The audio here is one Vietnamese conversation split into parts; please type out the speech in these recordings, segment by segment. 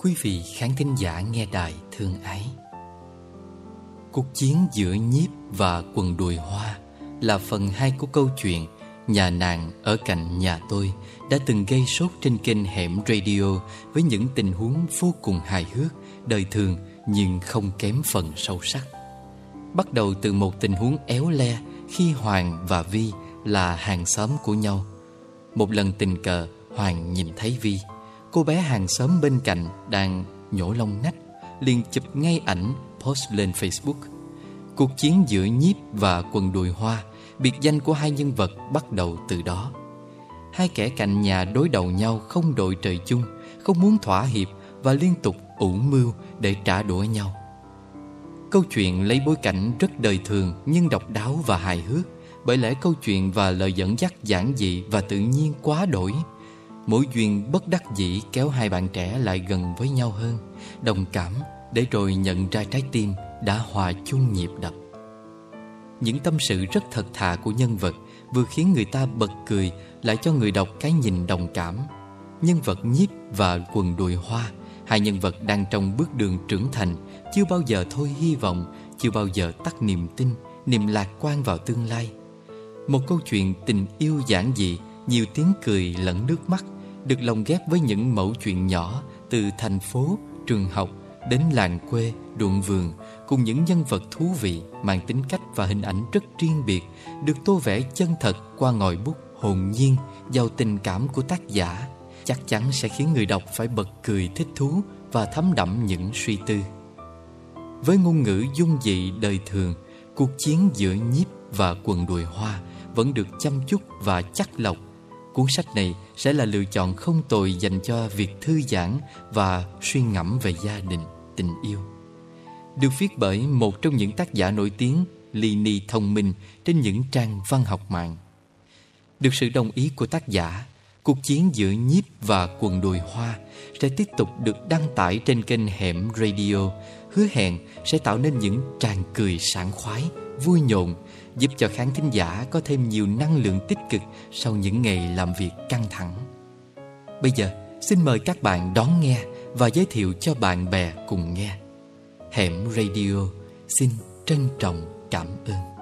Quý vị khán thính giả nghe đài thương ái. Cuộc chiến giữa nhiếp và quần đùi hoa Là phần hai của câu chuyện Nhà nàng ở cạnh nhà tôi Đã từng gây sốt trên kênh Hẻm Radio Với những tình huống vô cùng hài hước, Đời thường nhưng không kém phần sâu sắc. Bắt đầu từ một tình huống éo le Khi Hoàng và Vi là hàng xóm của nhau. Một lần tình cờ, Hoàng nhìn thấy Vi. Cô bé hàng xóm bên cạnh đang nhổ lông nách liền chụp ngay ảnh post lên Facebook. Cuộc chiến giữa nhiếp và quần đùi hoa, Biệt danh của hai nhân vật bắt đầu từ đó. Hai kẻ cạnh nhà đối đầu nhau không đội trời chung, Không muốn thỏa hiệp và liên tục ủ mưu để trả đũa nhau. Câu chuyện lấy bối cảnh rất đời thường nhưng độc đáo và hài hước, Bởi lẽ câu chuyện và lời dẫn dắt giản dị và tự nhiên quá đổi. Mỗi duyên bất đắc dĩ kéo hai bạn trẻ lại gần với nhau hơn. Đồng cảm để rồi nhận ra trái tim đã hòa chung nhịp đập. Những tâm sự rất thật thà của nhân vật Vừa khiến người ta bật cười, Lại cho người đọc cái nhìn đồng cảm. Nhân vật nhiếp và quần đùi hoa, Hai nhân vật đang trong bước đường trưởng thành, Chưa bao giờ thôi hy vọng, Chưa bao giờ tắt niềm tin, Niềm lạc quan vào tương lai. Một câu chuyện tình yêu giản dị, Nhiều tiếng cười lẫn nước mắt được lồng ghép với những mẫu chuyện nhỏ từ thành phố, trường học đến làng quê, ruộng vườn cùng những nhân vật thú vị mang tính cách và hình ảnh rất riêng biệt được tô vẽ chân thật qua ngòi bút hồn nhiên, giàu tình cảm của tác giả chắc chắn sẽ khiến người đọc phải bật cười thích thú và thấm đậm những suy tư. Với ngôn ngữ dung dị đời thường, cuộc chiến giữa nhiếp và quần đùi hoa vẫn được chăm chút và chắc lọc Cuốn sách này sẽ là lựa chọn không tồi dành cho việc thư giãn và suy ngẫm về gia đình, tình yêu. Được viết bởi một trong những tác giả nổi tiếng Lini thông minh trên những trang văn học mạng. Được sự đồng ý của tác giả, cuộc chiến giữa nhiếp và quần đùi hoa sẽ tiếp tục được đăng tải trên kênh Hẻm Radio, hứa hẹn sẽ tạo nên những tràng cười sảng khoái, vui nhộn giúp cho khán thính giả có thêm nhiều năng lượng tích cực sau những ngày làm việc căng thẳng. Bây giờ, xin mời các bạn đón nghe và giới thiệu cho bạn bè cùng nghe. Hẻm Radio xin trân trọng cảm ơn.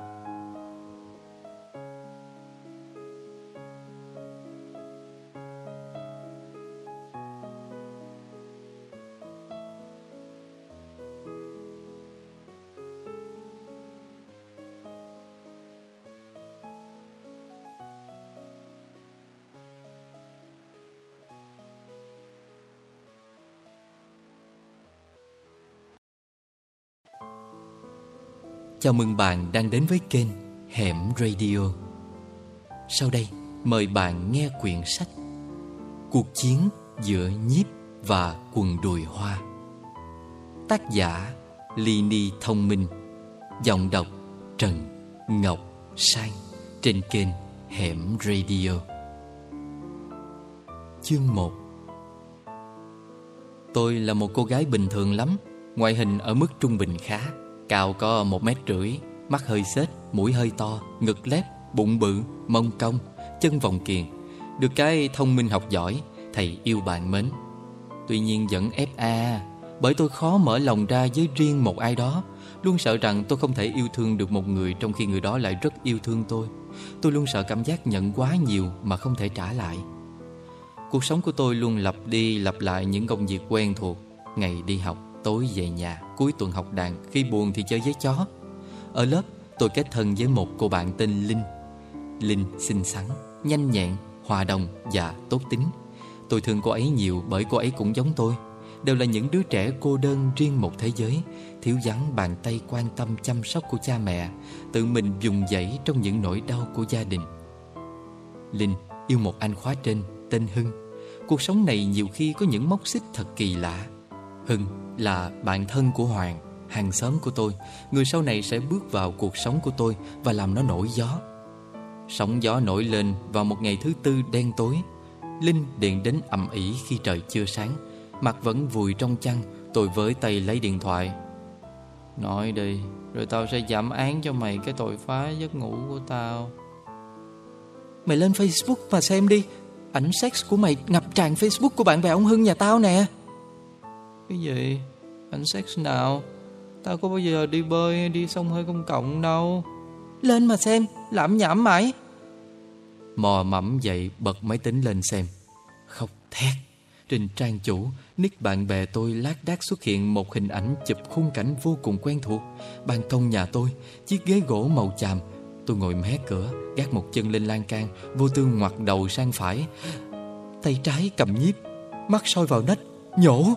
Chào mừng bạn đang đến với kênh Hẻm Radio. Sau đây, mời bạn nghe quyển sách Cuộc chiến giữa nhiếp và quần đùi hoa. Tác giả Lini Thông Minh. Giọng đọc Trần Ngọc Sang Trên kênh Hẻm Radio. Chương 1 Tôi là một cô gái bình thường lắm, Ngoại hình ở mức trung bình khá. Cao có một mét rưỡi Mắt hơi xết, mũi hơi to Ngực lép, bụng bự, mông cong Chân vòng kiền. Được cái thông minh học giỏi Thầy yêu bạn mến. Tuy nhiên vẫn FA Bởi tôi khó mở lòng ra với riêng một ai đó. Luôn sợ rằng tôi không thể yêu thương được một người Trong khi người đó lại rất yêu thương tôi. Tôi luôn sợ cảm giác nhận quá nhiều Mà không thể trả lại. Cuộc sống của tôi luôn lặp đi lặp lại những công việc quen thuộc Ngày đi học, tối về nhà Cuối tuần học đàn Khi buồn thì chơi với chó. Ở lớp tôi kết thân với một cô bạn tên Linh. Linh xinh xắn Nhanh nhẹn, hòa đồng và tốt tính. Tôi thương cô ấy nhiều bởi cô ấy cũng giống tôi. Đều là những đứa trẻ cô đơn riêng một thế giới Thiếu vắng bàn tay quan tâm chăm sóc của cha mẹ Tự mình dùng dãy trong những nỗi đau của gia đình. Linh yêu một anh khóa trên tên Hưng. Cuộc sống này nhiều khi có những mốc xích thật kỳ lạ. Hưng là bạn thân của Hoàng, hàng xóm của tôi, người sau này sẽ bước vào cuộc sống của tôi và làm nó nổi gió. Sóng gió nổi lên vào một ngày thứ tư đen tối. Linh điện đến ầm ĩ khi trời chưa sáng, mặt vẫn vùi trong chăn, tôi với tay lấy điện thoại. Nói đi, rồi tao sẽ giảm án cho mày cái tội phá giấc ngủ của tao. Mày lên Facebook mà xem đi, ảnh sex của mày ngập tràn Facebook của bạn bè ông Hưng nhà tao nè. Cái gì? Anh sex nào? Tao có bao giờ đi bơi hay đi sông hơi công cộng đâu. Lên mà xem Làm nhảm mãi. Mò mẫm dậy bật máy tính lên xem. Khóc thét. Trên trang chủ Nick bạn bè tôi lác đác xuất hiện Một hình ảnh chụp khung cảnh vô cùng quen thuộc. Ban công nhà tôi Chiếc ghế gỗ màu chàm. Tôi ngồi mé cửa Gác một chân lên lan can Vô tư ngoặt đầu sang phải. Tay trái cầm nhíp Mắt soi vào nách Nhổ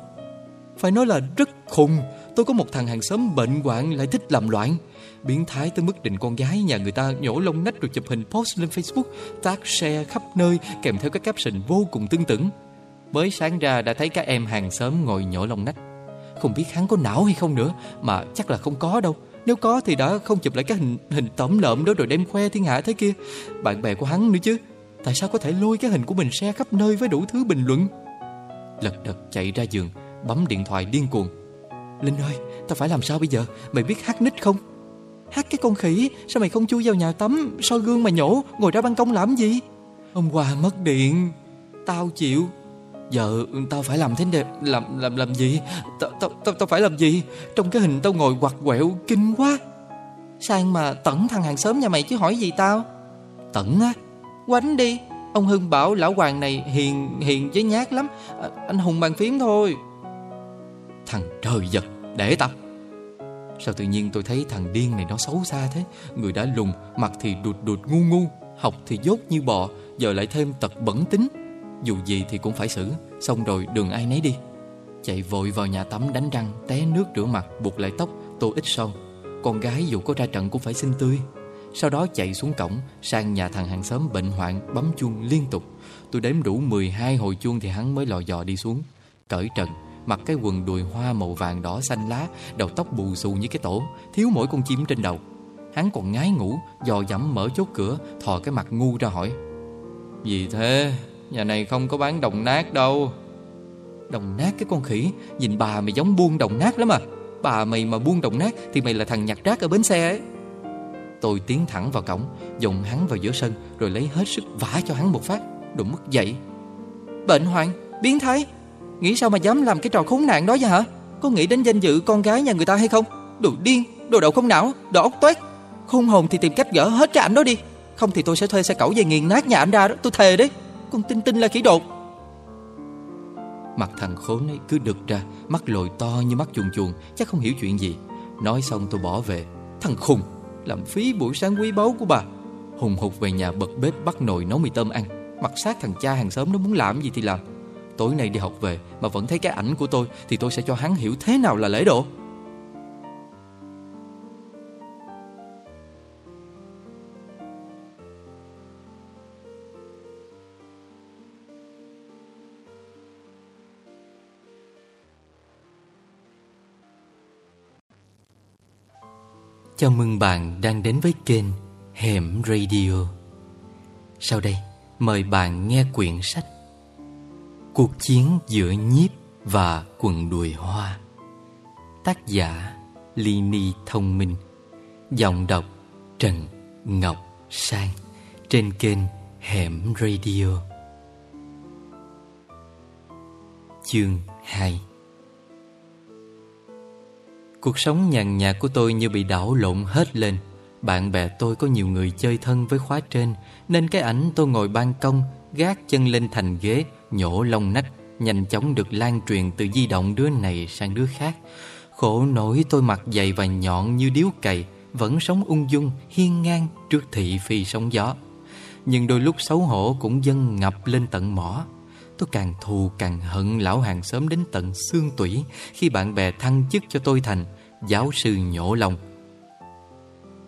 phải nói là rất khùng. Tôi có một thằng hàng xóm bệnh hoạn lại thích làm loạn. Biến thái tới mức định con gái nhà người ta nhổ lông nách rồi chụp hình post lên Facebook, Tag share khắp nơi, kèm theo các caption vô cùng tương tự. Mới sáng ra đã thấy các em hàng xóm ngồi nhổ lông nách. Không biết hắn có não hay không nữa, Mà chắc là không có đâu. Nếu có thì đã không chụp lại các hình hình tẩm lợm đó rồi đem khoe thiên hạ thế kia. Bạn bè của hắn nữa chứ. Tại sao có thể lôi cái hình của mình share khắp nơi với đủ thứ bình luận? Lật đật chạy ra giường. Bấm điện thoại điên cuồng Linh ơi, tao phải làm sao bây giờ? Mày biết hát nít không? Hát cái con khỉ, sao mày không chui vào nhà tắm, soi gương mà nhổ, ngồi ra ban công làm gì? Hôm qua mất điện, tao chịu. Giờ tao phải làm thế đẹp, làm làm làm gì? Tao tao tao, ta phải làm gì? Trong cái hình tao ngồi quặt quẹo kinh quá. Sang mà tẩn thằng hàng xóm nhà mày chứ hỏi gì tao? Tẩn á? Quánh đi. Ông Hưng bảo lão hoàng này hiền hiền với nhát lắm. À, anh Hùng bàn phím thôi. Thằng trời giật, Để tao Sao tự nhiên tôi thấy thằng điên này nó xấu xa thế? Người đã lùng, Mặt thì đụt đụt ngu ngu, Học thì dốt như bò, Giờ lại thêm tật bẩn tính. Dù gì thì cũng phải xử, Xong rồi đường ai nấy đi. Chạy vội vào nhà tắm đánh răng, Té nước rửa mặt, Buộc lại tóc, Tô ít sâu Con gái dù có ra trận cũng phải xinh tươi. Sau đó chạy xuống cổng, Sang nhà thằng hàng xóm bệnh hoạn, Bấm chuông liên tục. Tôi đếm đủ 12 hồi chuông Thì hắn mới lò dò đi xuống. Cởi trần. Mặc cái quần đùi hoa màu vàng đỏ xanh lá, Đầu tóc bù xù như cái tổ, Thiếu mỗi con chim trên đầu. Hắn còn ngái ngủ, Dò dẫm mở chốt cửa, Thò cái mặt ngu ra hỏi. Gì thế? Nhà này không có bán đồng nát đâu. Đồng nát cái con khỉ? Nhìn bà mày giống buôn đồng nát lắm à. Bà mày mà buôn đồng nát Thì mày là thằng nhặt rác ở bến xe ấy. Tôi tiến thẳng vào cổng, Dồn hắn vào giữa sân, Rồi lấy hết sức vả cho hắn một phát, Đụng mất dậy. Bệnh hoạn, Biến thái Nghĩ sao mà dám làm cái trò khốn nạn đó vậy hả? Có nghĩ đến danh dự con gái nhà người ta hay không? Đồ điên, đồ đậu không não, đồ ốc toét. Khôn hồn thì tìm cách gỡ hết cái ảnh đó đi. Không thì tôi sẽ thuê xe cẩu về nghiền nát nhà anh ra đó. Tôi thề đấy. Con tinh tinh là khỉ đột. Mặt thằng khốn ấy cứ đực ra Mắt lồi to như mắt chuồn chuồn Chắc không hiểu chuyện gì. Nói xong tôi bỏ về. Thằng khùng Làm phí buổi sáng quý báu của bà. Hùng hục về nhà bật bếp bắt nồi nấu mì tôm ăn. Mặt sát thằng cha hàng xóm nó muốn làm gì thì làm. Tối nay đi học về mà vẫn thấy cái ảnh của tôi Thì tôi sẽ cho hắn hiểu thế nào là lễ độ. Chào mừng bạn đang đến với kênh Hẻm Radio. Sau đây, mời bạn nghe quyển sách Cuộc chiến giữa nhiếp và quần đùi hoa. Tác giả Lini Thông Minh. Giọng đọc Trần Ngọc Sang. Trên kênh Hẻm Radio. Chương 2 Cuộc sống nhàn nhạt của tôi như bị đảo lộn hết lên. Bạn bè tôi có nhiều người chơi thân với khóa trên, Nên cái ảnh tôi ngồi ban công Gác chân lên thành ghế Nhổ lông nách Nhanh chóng được lan truyền từ di động đứa này sang đứa khác. Khổ nổi tôi mặt dày và nhọn như điếu cày Vẫn sống ung dung, hiên ngang trước thị phi sóng gió. Nhưng đôi lúc xấu hổ cũng dâng ngập lên tận mỏ. Tôi càng thù càng hận lão hàng sớm đến tận xương tủy Khi bạn bè thăng chức cho tôi thành giáo sư nhổ lòng.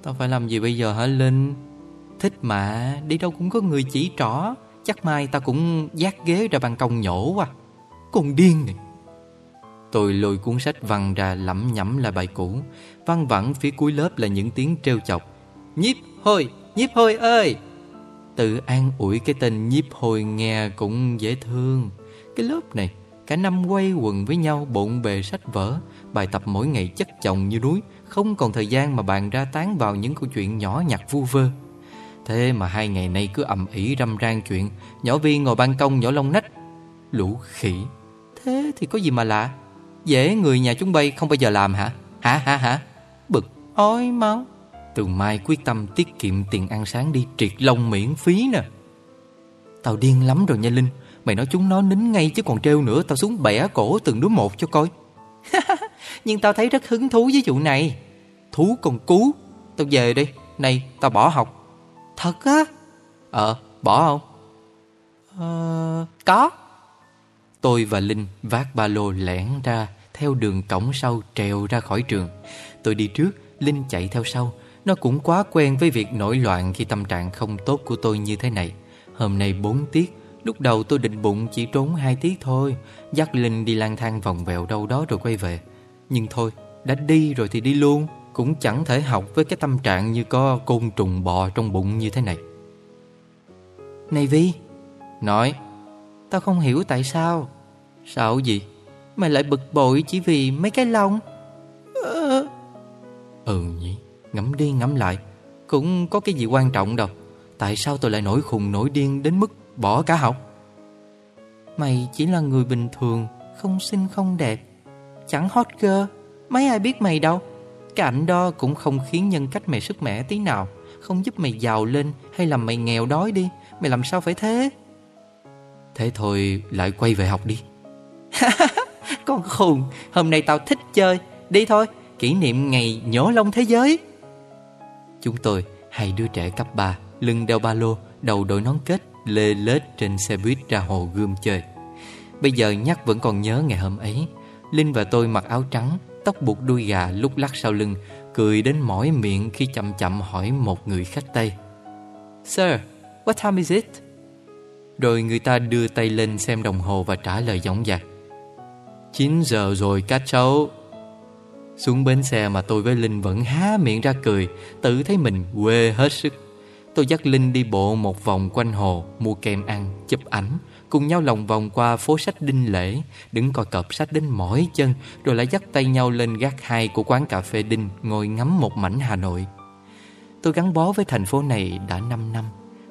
Tao phải làm gì bây giờ hả Linh? Thích mà, đi đâu cũng có người chỉ trỏ. Chắc mai tao cũng giác ghế ra ban công nhổ quá. Còn điên này. Tôi lôi cuốn sách văng ra lẩm nhẩm là bài cũ. Văn vẳng phía cuối lớp là những tiếng trêu chọc. Nhiếp hôi, nhiếp hôi ơi! Tự an ủi cái tên nhiếp hôi nghe cũng dễ thương. Cái lớp này Cả năm quay quần với nhau bộn bề sách vở. Bài tập mỗi ngày chất chồng như núi Không còn thời gian mà bàn ra tán vào những câu chuyện nhỏ nhặt vu vơ. Thế mà hai ngày nay cứ ầm ĩ râm ran chuyện, Nhỏ Vi ngồi ban công nhỏ lông nách. Lũ khỉ. Thế thì có gì mà lạ? Dễ người nhà chúng bay không bao giờ làm hả? Hả hả hả? Bực ôi máu. Từ mai quyết tâm tiết kiệm tiền ăn sáng đi triệt lông miễn phí nè. Tao điên lắm rồi nha Linh. Mày nói chúng nó nín ngay chứ còn trêu nữa, Tao xuống bẻ cổ từng đứa một cho coi. Nhưng tao thấy rất hứng thú với vụ này. Thú còn cú. Tao về đi Này, tao bỏ học. Thật á? Ờ bỏ không? Ờ có. Tôi và Linh vác ba lô lẻn ra Theo đường cổng sau trèo ra khỏi trường. Tôi đi trước Linh chạy theo sau. Nó cũng quá quen với việc nổi loạn Khi tâm trạng không tốt của tôi như thế này. Hôm nay 4 tiết Lúc đầu tôi định bụng chỉ trốn hai tiết thôi. Dắt Linh đi lang thang vòng vèo đâu đó rồi quay về. Nhưng thôi Đã đi rồi thì đi luôn Cũng chẳng thể học với cái tâm trạng như có côn trùng bò trong bụng như thế này. Này Vi. Nói Tao không hiểu tại sao. Sao gì? Mày lại bực bội chỉ vì mấy cái lông. Ờ... Ừ nhỉ Ngẫm đi ngẫm lại Cũng có cái gì quan trọng đâu. Tại sao tôi lại nổi khùng nổi điên đến mức bỏ cả học? Mày chỉ là người bình thường Không xinh không đẹp Chẳng hot girl Mấy ai biết mày đâu Cái ảnh đó cũng không khiến nhân cách mày sức mẻ tí nào. Không giúp mày giàu lên Hay làm mày nghèo đói đi. Mày làm sao phải thế? Thế thôi lại quay về học đi. Con khùng Hôm nay tao thích chơi. Đi thôi Kỷ niệm ngày nhổ lông thế giới. Chúng tôi Hai đứa trẻ cấp 3 Lưng đeo ba lô Đầu đội nón kết Lê lết trên xe buýt ra hồ gươm chơi. Bây giờ nhắc vẫn còn nhớ ngày hôm ấy Linh và tôi mặc áo trắng Tóc buộc đuôi gà lúc lắc sau lưng Cười đến mỏi miệng khi chậm chậm hỏi một người khách Tây. Sir, what time is it? Rồi người ta đưa tay lên xem đồng hồ và trả lời dõng dạc. 9 giờ rồi các cháu. Xuống bến xe mà tôi với Linh vẫn há miệng ra cười Tự thấy mình quê hết sức. Tôi dắt Linh đi bộ một vòng quanh hồ Mua kem ăn, chụp ảnh. Cùng nhau lòng vòng qua phố sách Đinh Lễ Đứng coi cọp sách đến mỏi chân Rồi lại dắt tay nhau lên gác hai của quán cà phê Đinh Ngồi ngắm một mảnh Hà Nội. Tôi gắn bó với thành phố này đã 5 năm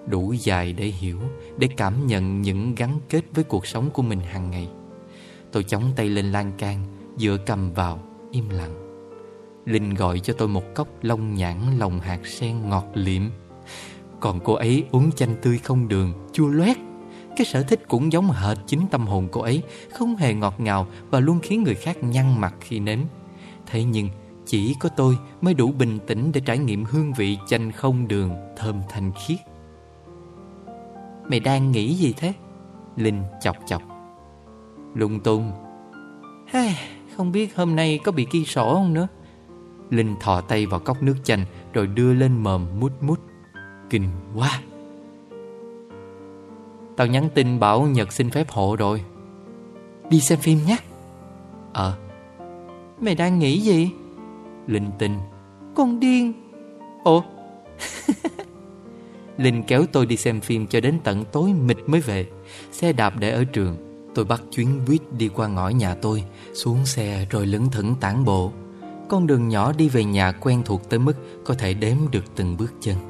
Đủ dài để hiểu Để cảm nhận những gắn kết với cuộc sống của mình hàng ngày. Tôi chống tay lên lan can Dựa cầm vào Im lặng. Linh gọi cho tôi một cốc lông nhãn lòng hạt sen ngọt liệm. Còn cô ấy uống chanh tươi không đường Chua loét. Cái sở thích cũng giống hệt chính tâm hồn cô ấy Không hề ngọt ngào Và luôn khiến người khác nhăn mặt khi nếm. Thế nhưng chỉ có tôi mới đủ bình tĩnh Để trải nghiệm hương vị chanh không đường Thơm thanh khiết. Mày đang nghĩ gì thế? Linh chọc chọc. Lung tung. Hey, Không biết hôm nay có bị ghi sổ không nữa? Linh thò tay vào cốc nước chanh Rồi đưa lên mồm mút mút. Kinh quá. Tao nhắn tin bảo Nhật xin phép hộ rồi. Đi xem phim nhé. Ờ. Mày đang nghĩ gì? Linh tinh. Con điên. Ồ Linh kéo tôi đi xem phim cho đến tận tối mịt mới về. Xe đạp để ở trường. Tôi bắt chuyến buýt đi qua ngõ nhà tôi Xuống xe rồi lững thững tản bộ. Con đường nhỏ đi về nhà quen thuộc tới mức Có thể đếm được từng bước chân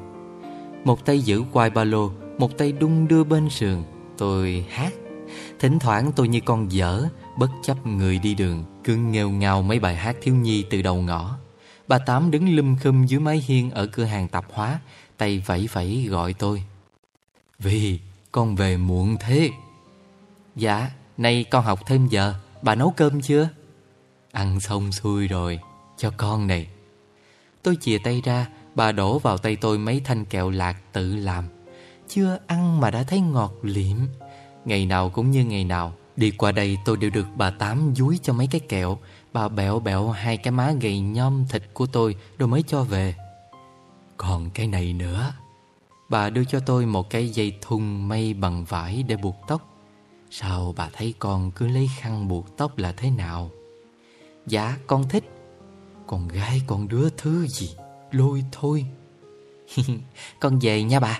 một tay giữ quai ba lô, Một tay đung đưa bên sườn. Tôi hát. Thỉnh thoảng tôi như con dở, Bất chấp người đi đường, Cứ nghêu ngào mấy bài hát thiếu nhi từ đầu ngõ. Bà Tám đứng lum khum dưới mái hiên Ở cửa hàng tạp hóa, Tay vẫy vẫy gọi tôi. Vì con về muộn thế. Dạ Nay con học thêm giờ, Bà nấu cơm chưa? Ăn xong xuôi rồi, Cho con này. Tôi chìa tay ra Bà đổ vào tay tôi mấy thanh kẹo lạc tự làm. Chưa ăn mà đã thấy ngọt liệm. Ngày nào cũng như ngày nào, Đi qua đây tôi đều được bà Tám dúi cho mấy cái kẹo. Bà bẹo bẹo hai cái má gầy nhom thịt của tôi Rồi mới cho về. Còn cái này nữa. Bà đưa cho tôi một cái dây thun mây bằng vải để buộc tóc. Sao bà thấy con cứ lấy khăn buộc tóc là thế nào? Dạ con thích. Con gái, con đứa thứ gì? Lôi thôi. Con về nha bà.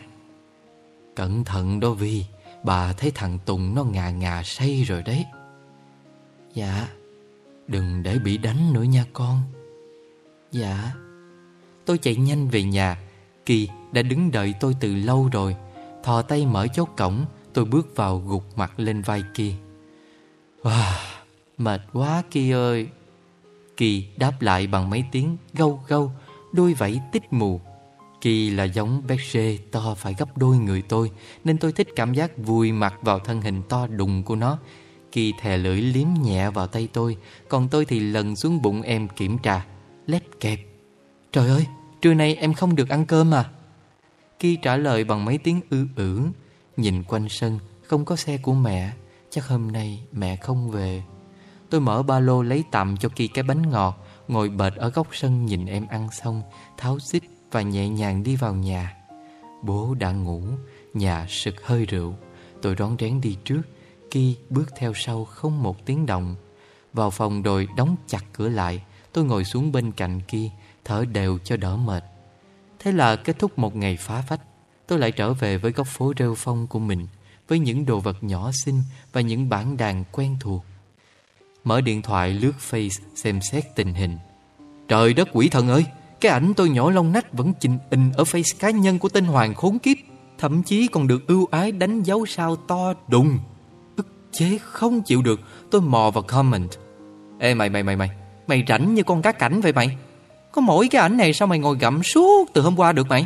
Cẩn thận đó Vi Bà thấy thằng Tùng nó ngà ngà say rồi đấy. Dạ. Đừng để bị đánh nữa nha con. Dạ. Tôi chạy nhanh về nhà. Kỳ đã đứng đợi tôi từ lâu rồi. Thò tay mở chốt cổng Tôi bước vào gục mặt lên vai kia Wow, Mệt quá Kỳ ơi. Kỳ đáp lại bằng mấy tiếng gâu gâu Đôi vẫy tích mù. Kỳ là giống Berger to phải gấp đôi người tôi Nên tôi thích cảm giác vùi mặt vào thân hình to đùng của nó. Kỳ thè lưỡi liếm nhẹ vào tay tôi Còn tôi thì lần xuống bụng em kiểm tra. Lép kẹp. Trời ơi, trưa nay em không được ăn cơm à? Kỳ trả lời bằng mấy tiếng ư ử. Nhìn quanh sân Không có xe của mẹ. Chắc hôm nay mẹ không về. Tôi mở ba lô lấy tạm cho Kỳ cái bánh ngọt. Ngồi bệt ở góc sân nhìn em ăn xong, Tháo xích và nhẹ nhàng đi vào nhà. Bố đã ngủ, Nhà sực hơi rượu. Tôi rón rén đi trước Ki bước theo sau không một tiếng động. Vào phòng rồi đóng chặt cửa lại, Tôi ngồi xuống bên cạnh Ki Thở đều cho đỡ mệt. Thế là kết thúc một ngày phá phách. Tôi lại trở về với góc phố rêu phong của mình, Với những đồ vật nhỏ xinh Và những bản đàn quen thuộc. Mở điện thoại lướt Face xem xét tình hình. Trời đất quỷ thần ơi, Cái ảnh tôi nhỏ lông nách vẫn chình in Ở face cá nhân của tên Hoàng khốn kiếp. Thậm chí còn được ưu ái đánh dấu sao to đùng. Ức chế không chịu được, Tôi mò vào comment. Ê, mày mày mày mày Mày rảnh như con cá cảnh vậy mày? Có mỗi cái ảnh này sao mày ngồi gặm suốt từ hôm qua được mày?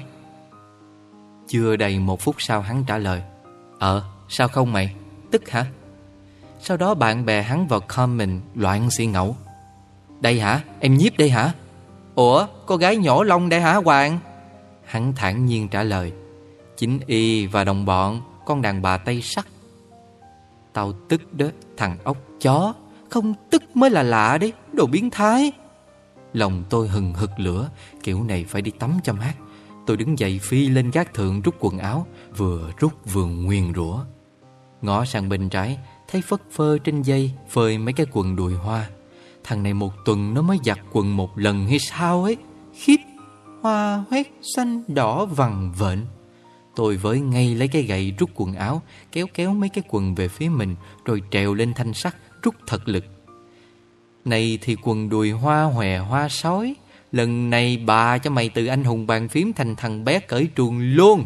Chưa đầy một phút sau hắn trả lời. Ờ sao không mày? Tức hả? Sau đó bạn bè hắn vào comment loạn xì ngẫu. Đây hả? Em nhiếp đây hả? Ủa, cô gái nhỏ lông đây hả, Hoàng? Hắn thản nhiên trả lời, Chính y và đồng bọn, Con đàn bà tay sắt Tao tức đó, thằng ốc chó, Không tức mới là lạ đấy, Đồ biến thái. Lòng tôi hừng hực lửa, Kiểu này phải đi tắm cho mát. Tôi đứng dậy phi lên gác thượng rút quần áo, Vừa rút vừa nguyền rủa. Ngó sang bên trái Thấy phất phơ trên dây Phơi mấy cái quần đùi hoa. Thằng này một tuần nó mới giặt quần một lần hay sao ấy? Khiếp, Hoa huyết xanh đỏ vằn vện. Tôi với ngay lấy cái gậy rút quần áo, Kéo kéo mấy cái quần về phía mình, Rồi trèo lên thanh sắt, Rút thật lực. Này thì quần đùi hoa hòe hoa sói, Lần này bà cho mày từ anh hùng bàn phím Thành thằng bé cởi truồng luôn.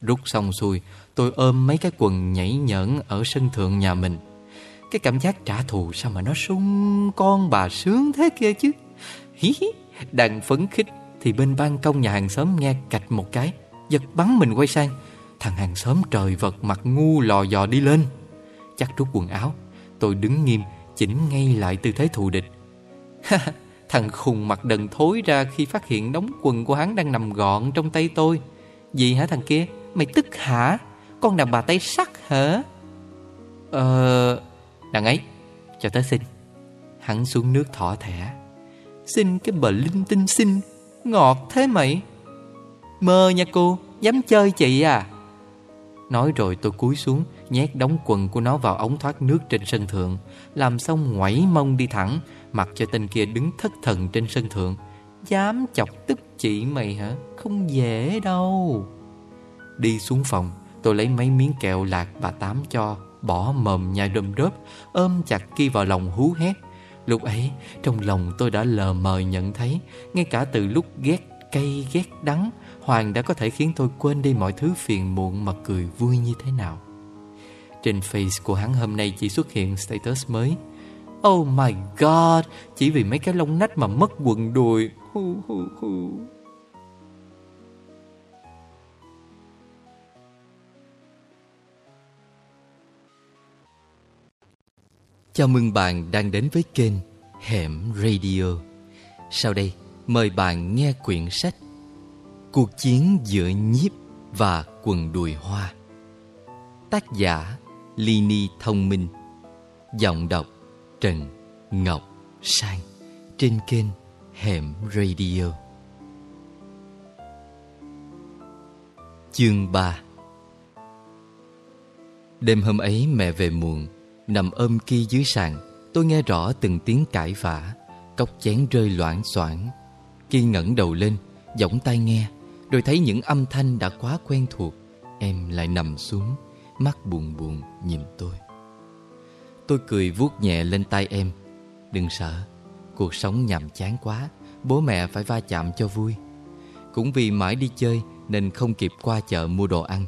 Rút xong xuôi Tôi ôm mấy cái quần nhảy nhẫn Ở sân thượng nhà mình. Cái cảm giác trả thù sao mà nó sung con bà sướng thế kia chứ? Hí hí Đang phấn khích Thì bên ban công nhà hàng xóm nghe cạch một cái, Giật bắn mình quay sang. Thằng hàng xóm trời vật mặt ngu lò dò đi lên. Chắc rút quần áo, Tôi đứng nghiêm, Chỉnh ngay lại tư thế thù địch. Thằng khùng mặt đần thối ra Khi phát hiện đống quần của hắn đang nằm gọn trong tay tôi. Gì hả thằng kia? Mày tức hả? Con đàn bà tay sắt hả? Ờ Đằng ấy, Cho tớ xin. Hắn xuống nước thỏ thẻ. Xin cái bờ linh tinh xin Ngọt thế mày. Mơ nha cô, Dám chơi chị à? Nói rồi tôi cúi xuống, Nhét đóng quần của nó vào ống thoát nước trên sân thượng. Làm xong ngoảy mông đi thẳng, Mặc cho tên kia đứng thất thần trên sân thượng. Dám chọc tức chị mày hả? Không dễ đâu. Đi xuống phòng Tôi lấy mấy miếng kẹo lạc bà Tám cho Bỏ mầm nhai đơm đớp Ôm chặt kia vào lòng hú hét Lúc ấy trong lòng tôi đã lờ mờ nhận thấy Ngay cả từ lúc ghét cay ghét đắng Hoàng đã có thể khiến tôi quên đi mọi thứ phiền muộn mà cười vui như thế nào. Trên face của hắn hôm nay chỉ xuất hiện status mới. Oh my god, chỉ vì mấy cái lông nách mà mất quần đùi. Hu hu hu. Chào mừng bạn đang đến với kênh Hẻm Radio. Sau đây, mời bạn nghe quyển sách Cuộc chiến giữa nhiếp và quần đùi hoa. Tác giả Lini Thông Minh. Giọng đọc Trần Ngọc Sang. Trên kênh Hẻm Radio. Chương 3 Đêm hôm ấy mẹ về muộn. Nằm ôm kia dưới sàn, Tôi nghe rõ từng tiếng cãi vã, Cốc chén rơi loãng xoảng. Ki ngẩng đầu lên, Giọng tai nghe, Rồi thấy những âm thanh đã quá quen thuộc. Em lại nằm xuống, Mắt buồn buồn nhìn tôi. Tôi cười vuốt nhẹ lên tay em. Đừng sợ, Cuộc sống nhàm chán quá, Bố mẹ phải va chạm cho vui. Cũng vì mãi đi chơi Nên không kịp qua chợ mua đồ ăn.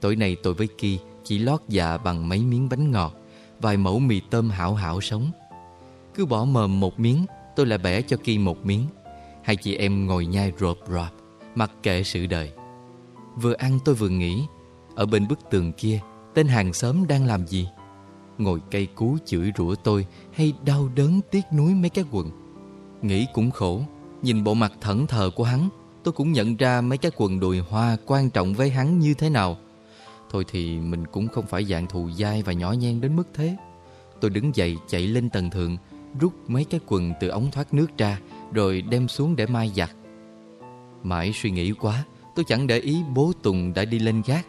Tối nay tôi với Ki chỉ lót dạ bằng mấy miếng bánh ngọt. Vài mẫu mì tôm hảo hảo sống. Cứ bỏ mồm một miếng, Tôi lại bẻ cho Ki một miếng. Hai chị em ngồi nhai rộp rộp, Mặc kệ sự đời. Vừa ăn tôi vừa nghĩ, Ở bên bức tường kia, Tên hàng xóm đang làm gì? Ngồi cây cú chửi rủa tôi Hay đau đớn tiếc nuối mấy cái quần? Nghĩ cũng khổ, Nhìn bộ mặt thẫn thờ của hắn, Tôi cũng nhận ra mấy cái quần đùi hoa Quan trọng với hắn như thế nào. Thôi thì mình cũng không phải dạng thù dai Và nhỏ nhen đến mức thế. Tôi đứng dậy chạy lên tầng thượng, Rút mấy cái quần từ ống thoát nước ra, Rồi đem xuống để mai giặt. Mãi suy nghĩ quá, Tôi chẳng để ý bố Tùng đã đi lên gác.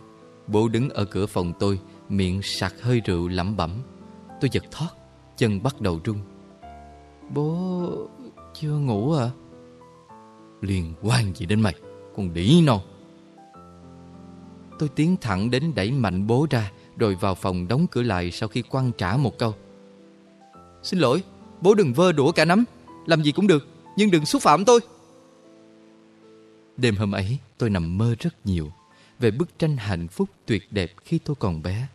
Bố đứng ở cửa phòng tôi, Miệng sặc hơi rượu lẩm bẩm. Tôi giật thoát Chân bắt đầu run. Bố chưa ngủ à? Liên quan gì đến mày? Con đĩ non. Tôi tiến thẳng đến đẩy mạnh bố ra, Rồi vào phòng đóng cửa lại Sau khi quăng trả một câu. Xin lỗi, Bố đừng vơ đũa cả nắm, Làm gì cũng được, Nhưng đừng xúc phạm tôi. Đêm hôm ấy, tôi nằm mơ rất nhiều Về bức tranh hạnh phúc tuyệt đẹp khi tôi còn bé.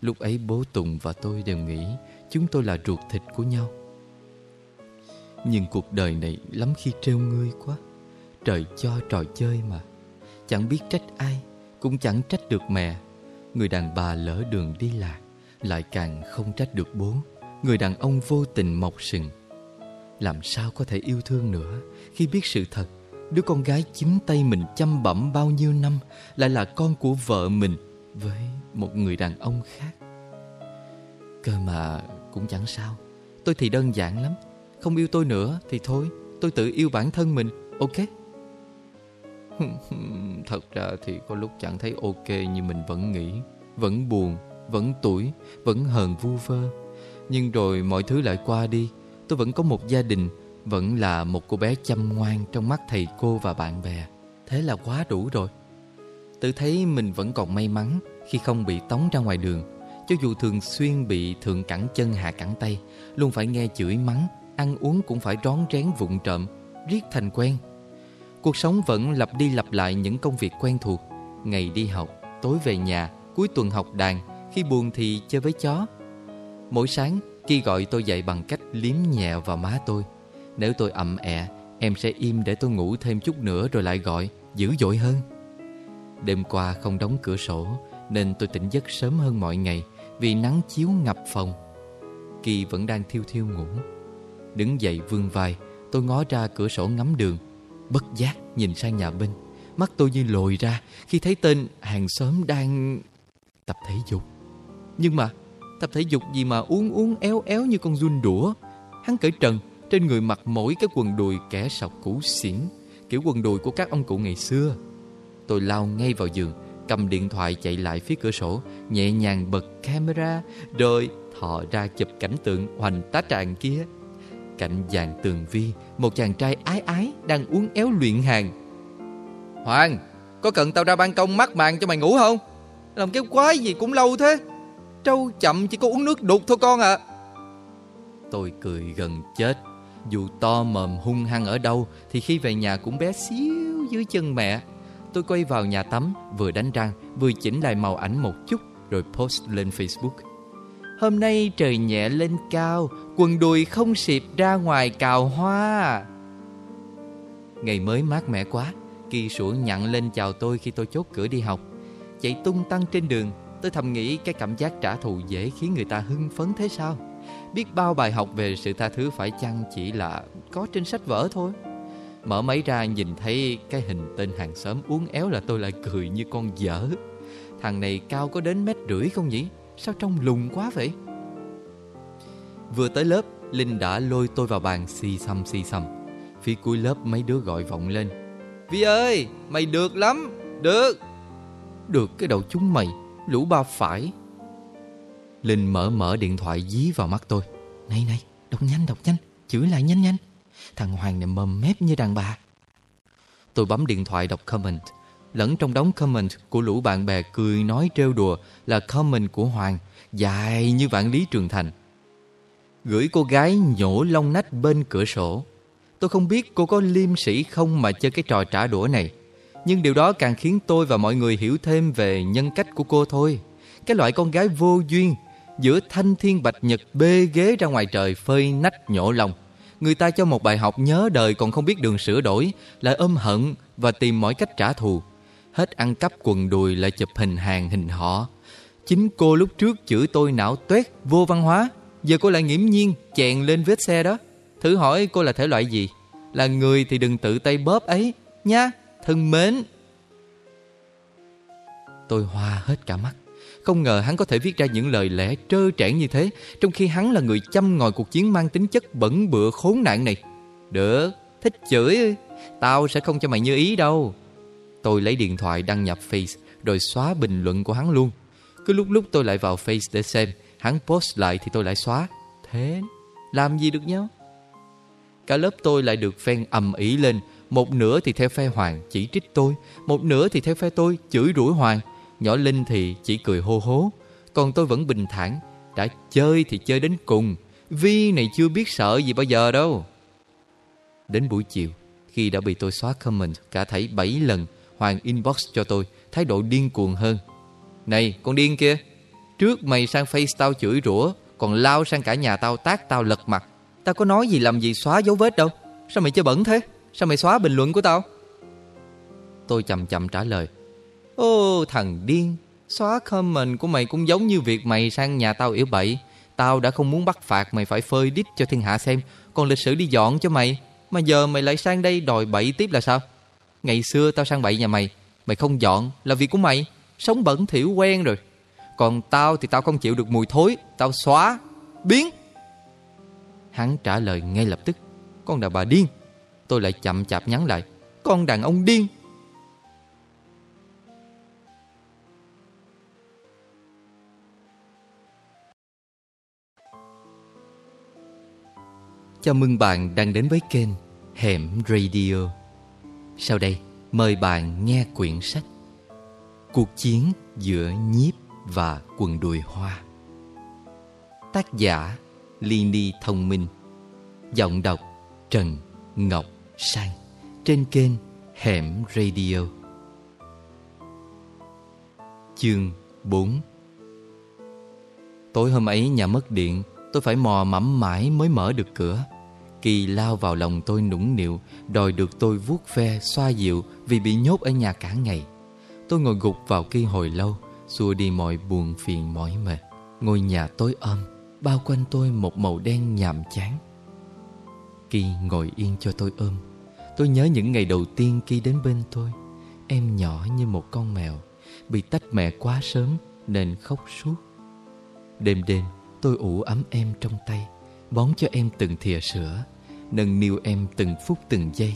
Lúc ấy bố Tùng và tôi đều nghĩ Chúng tôi là ruột thịt của nhau. Nhưng cuộc đời này lắm khi trêu ngươi quá, Trời cho trò chơi mà, Chẳng biết trách ai. Cũng chẳng trách được mẹ. Người đàn bà lỡ đường đi lạc, Lại càng không trách được bố. Người đàn ông vô tình mọc sừng. Làm sao có thể yêu thương nữa? Khi biết sự thật, Đứa con gái chính tay mình chăm bẩm bao nhiêu năm Lại là con của vợ mình Với một người đàn ông khác. Cơ mà cũng chẳng sao. Tôi thì đơn giản lắm. Không yêu tôi nữa thì thôi, Tôi tự yêu bản thân mình. Ok? Thật ra thì có lúc chẳng thấy ok như mình vẫn nghĩ. Vẫn buồn, vẫn tuổi, vẫn hờn vu vơ. Nhưng rồi mọi thứ lại qua đi. Tôi vẫn có một gia đình Vẫn là một cô bé chăm ngoan trong mắt thầy cô và bạn bè. Thế là quá đủ rồi. Tự thấy mình vẫn còn may mắn Khi không bị tống ra ngoài đường. Cho dù thường xuyên bị thượng cẳng chân hạ cẳng tay Luôn phải nghe chửi mắng Ăn uống cũng phải rón rén vụng trộm Riết thành quen. Cuộc sống vẫn lặp đi lặp lại những công việc quen thuộc Ngày đi học, tối về nhà, cuối tuần học đàn Khi buồn thì chơi với chó. Mỗi sáng, Ki gọi tôi dậy bằng cách liếm nhẹ vào má tôi. Nếu tôi ậm ẹ, em sẽ im để tôi ngủ thêm chút nữa rồi lại gọi Dữ dội hơn. Đêm qua không đóng cửa sổ Nên tôi tỉnh giấc sớm hơn mọi ngày Vì nắng chiếu ngập phòng. Kỳ vẫn đang thiêu thiêu ngủ. Đứng dậy vươn vai Tôi ngó ra cửa sổ ngắm đường. Bất giác nhìn sang nhà bên. Mắt tôi như lồi ra Khi thấy tên hàng xóm đang tập thể dục. Nhưng mà, tập thể dục gì mà uống uống éo éo như con run đũa. Hắn cởi trần, Trên người mặc mỗi cái quần đùi kẻ sọc cũ xỉn, Kiểu quần đùi của các ông cụ ngày xưa. Tôi lao ngay vào giường, Cầm điện thoại chạy lại phía cửa sổ, Nhẹ nhàng bật camera, Rồi thò ra chụp cảnh tượng hoành tá tràng kia. Cạnh dàn tường vi một chàng trai ái ái Đang uống éo luyện hàng. Hoàng, Có cần tao ra ban công mắc màn cho mày ngủ không? Làm cái quái gì cũng lâu thế. Trâu chậm chỉ có uống nước đục thôi con ạ. À. Tôi cười gần chết. Dù to mồm hung hăng ở đâu, Thì khi về nhà cũng bé xíu dưới chân mẹ. Tôi quay vào nhà tắm, Vừa đánh răng, Vừa chỉnh lại màu ảnh một chút, Rồi post lên Facebook. Hôm nay trời nhẹ lên cao, Quần đùi không xịp ra ngoài cào hoa. Ngày mới mát mẻ quá, Kỳ sủa nhặn lên chào tôi khi tôi chốt cửa đi học. Chạy tung tăng trên đường, Tôi thầm nghĩ cái cảm giác trả thù dễ khiến người ta hưng phấn thế sao? Biết bao bài học về sự tha thứ phải chăng chỉ là có trên sách vở thôi. Mở máy ra nhìn thấy cái hình tên hàng xóm uống éo là tôi lại cười như con dở. Thằng này cao có đến mét rưỡi không nhỉ? Sao trông lùn quá vậy? Vừa tới lớp, Linh đã lôi tôi vào bàn xì xăm xì xăm Phía cuối lớp mấy đứa gọi vọng lên. Vi ơi, mày được lắm, Được. Được cái đầu chúng mày, Lũ ba phải. Linh mở mở điện thoại dí vào mắt tôi. Này này, đọc nhanh đọc nhanh Chửi lại nhanh nhanh. Thằng Hoàng này mầm mép như đàn bà. Tôi bấm điện thoại đọc comment. Lẫn trong đống comment của lũ bạn bè cười nói trêu đùa Là comment của Hoàng, Dài như vạn lý trường thành. Gửi cô gái nhổ lông nách bên cửa sổ. Tôi không biết cô có liêm sĩ không mà chơi cái trò trả đũa này. Nhưng điều đó càng khiến tôi và mọi người hiểu thêm về nhân cách của cô thôi. Cái loại con gái vô duyên, Giữa thanh thiên bạch nhật bê ghế ra ngoài trời phơi nách nhổ lòng. Người ta cho một bài học nhớ đời còn không biết đường sửa đổi, Lại ôm hận và tìm mọi cách trả thù. Hết ăn cắp quần đùi lại chụp hình hàng hình họ. Chính cô lúc trước chửi tôi não tuét vô văn hóa Giờ cô lại nghiễm nhiên chèn lên vết xe đó. Thử hỏi cô là thể loại gì? Là người thì đừng tự tay bóp ấy Nha thân mến. Tôi hoa hết cả mắt. Không ngờ hắn có thể viết ra những lời lẽ trơ trẽn như thế Trong khi hắn là người chăm ngòi cuộc chiến mang tính chất bẩn bựa khốn nạn này. Được, thích chửi Tao sẽ không cho mày như ý đâu. Tôi lấy điện thoại đăng nhập Face, Rồi xóa bình luận của hắn luôn. Cứ lúc lúc tôi lại vào Face để xem, Hắn post lại thì tôi lại xóa. Thế làm gì được nhau? Cả lớp tôi lại được phen ầm ĩ lên. Một nửa thì theo phe Hoàng chỉ trích tôi, Một nửa thì theo phe tôi chửi rủi Hoàng. Nhỏ Linh thì chỉ cười hô hố. Còn tôi vẫn bình thản, Đã chơi thì chơi đến cùng. Vi này chưa biết sợ gì bao giờ đâu. Đến buổi chiều, Khi đã bị tôi xóa comment cả thảy 7 lần Hoàng inbox cho tôi, Thái độ điên cuồng hơn. Này, con điên kia, Trước mày sang face tao chửi rủa, Còn lao sang cả nhà tao tác tao lật mặt. Tao có nói gì làm gì xóa dấu vết đâu. Sao mày chơi bẩn thế? Sao mày xóa bình luận của tao? Tôi chậm chậm trả lời. Ô, thằng điên, Xóa comment của mày cũng giống như việc mày sang nhà tao yếu bậy. Tao đã không muốn bắt phạt, mày phải phơi đít cho thiên hạ xem. Còn lịch sử đi dọn cho mày, Mà giờ mày lại sang đây đòi bậy tiếp là sao? Ngày xưa tao sang bậy nhà mày Mày không dọn, là việc của mày. Sống bẩn thỉu quen rồi. Còn tao thì tao không chịu được mùi thối, Tao xóa, Biến. Hắn trả lời ngay lập tức, Con đàn bà điên, Tôi lại chậm chạp nhắn lại, Con đàn ông điên. Chào mừng bạn đang đến với kênh Hẻm Radio. Sau đây, mời bạn nghe quyển sách Cuộc chiến giữa nhiếp và quần đùi hoa. Tác giả Lini Thông Minh. Giọng đọc Trần Ngọc Sang. Trên kênh Hẻm Radio. Chương 4 Tối hôm ấy nhà mất điện, Tôi phải mò mẫm mãi mới mở được cửa. Kỳ lao vào lòng tôi nũng nịu, Đòi được tôi vuốt ve, xoa dịu Vì bị nhốt ở nhà cả ngày. Tôi ngồi gục vào Kỳ hồi lâu, Xua đi mọi buồn phiền mỏi mệt. Ngôi nhà tối om, Bao quanh tôi một màu đen nhàm chán. Kỳ ngồi yên cho tôi ôm. Tôi nhớ những ngày đầu tiên Kỳ đến bên tôi. Em nhỏ như một con mèo, Bị tách mẹ quá sớm Nên khóc suốt. Đêm đêm, tôi ủ ấm em trong tay. Bón cho em từng thìa sữa, Nâng niu em từng phút từng giây.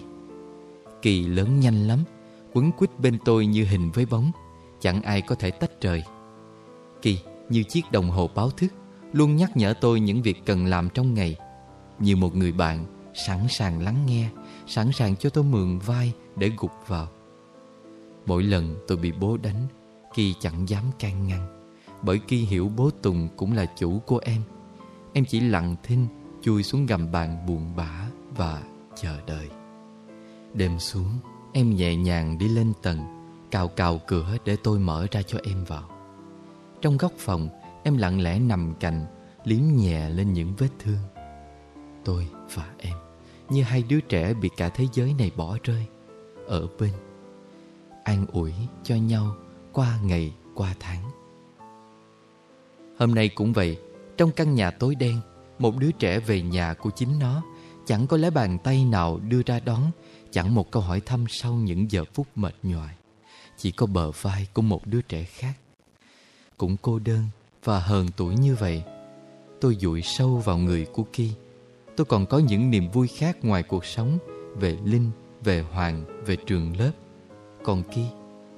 Kỳ lớn nhanh lắm, Quấn quýt bên tôi như hình với bóng, Chẳng ai có thể tách rời. Kỳ, như chiếc đồng hồ báo thức, Luôn nhắc nhở tôi những việc cần làm trong ngày. Như một người bạn, Sẵn sàng lắng nghe, Sẵn sàng cho tôi mượn vai Để gục vào. Mỗi lần tôi bị bố đánh, Kỳ chẳng dám can ngăn, Bởi Kỳ hiểu bố Tùng cũng là chủ của em. Em chỉ lặng thinh Chui xuống gầm bàn buồn bã Và chờ đợi. Đêm xuống, Em nhẹ nhàng đi lên tầng, Cào cào cửa để tôi mở ra cho em vào. Trong góc phòng, Em lặng lẽ nằm cạnh, Liếm nhẹ lên những vết thương. Tôi và em, Như hai đứa trẻ bị cả thế giới này bỏ rơi, Ở bên, An ủi cho nhau Qua ngày, qua tháng. Hôm nay cũng vậy trong căn nhà tối đen Một đứa trẻ về nhà của chính nó. Chẳng có lẽ bàn tay nào đưa ra đón Chẳng một câu hỏi thăm sau những giờ phút mệt nhoài. Chỉ có bờ vai của một đứa trẻ khác. Cũng cô đơn và hờn tuổi như vậy Tôi dụi sâu vào người của Ki. Tôi còn có những niềm vui khác ngoài cuộc sống Về Linh, về Hoàng, về trường lớp. Còn Ki,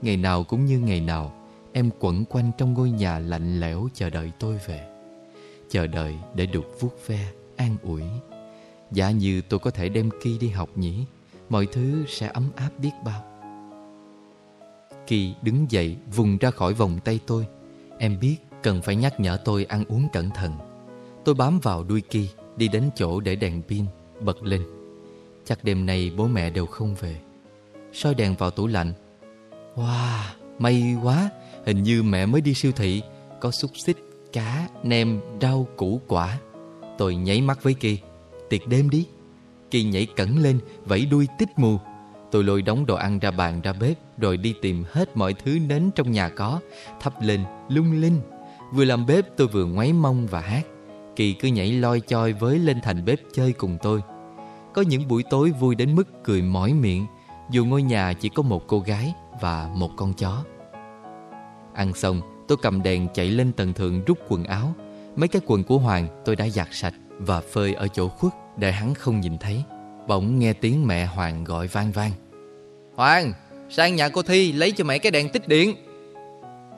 ngày nào cũng như ngày nào Em quẩn quanh trong ngôi nhà lạnh lẽo chờ đợi tôi về. Chờ đợi để được vuốt ve, an ủi. Giả như tôi có thể đem Ki đi học nhỉ Mọi thứ sẽ ấm áp biết bao. Ki đứng dậy vùng ra khỏi vòng tay tôi. Em biết cần phải nhắc nhở tôi ăn uống cẩn thận. Tôi bám vào đuôi Ki Đi đến chỗ để đèn pin Bật lên. Chắc đêm nay bố mẹ đều không về. Soi đèn vào tủ lạnh. Wow, may quá Hình như mẹ mới đi siêu thị Có xúc xích, cá, nem, rau, củ quả. Tôi nháy mắt với Kỳ. Tiệc đêm đi. Kỳ nhảy cẩn lên, vẫy đuôi tích mù. Tôi lôi đóng đồ ăn ra bàn ra bếp Rồi đi tìm hết mọi thứ nến trong nhà có Thắp lên, lung linh. Vừa làm bếp tôi vừa ngoáy mông và hát. Kỳ cứ nhảy loi choi với lên thành bếp chơi cùng tôi. Có những buổi tối vui đến mức cười mỏi miệng Dù ngôi nhà chỉ có một cô gái và một con chó. Ăn xong tôi cầm đèn chạy lên tầng thượng rút quần áo. Mấy cái quần của Hoàng tôi đã giặt sạch Và phơi ở chỗ khuất để hắn không nhìn thấy. Bỗng nghe tiếng mẹ Hoàng gọi vang vang. Hoàng, sang nhà cô Thi lấy cho mẹ cái đèn tích điện.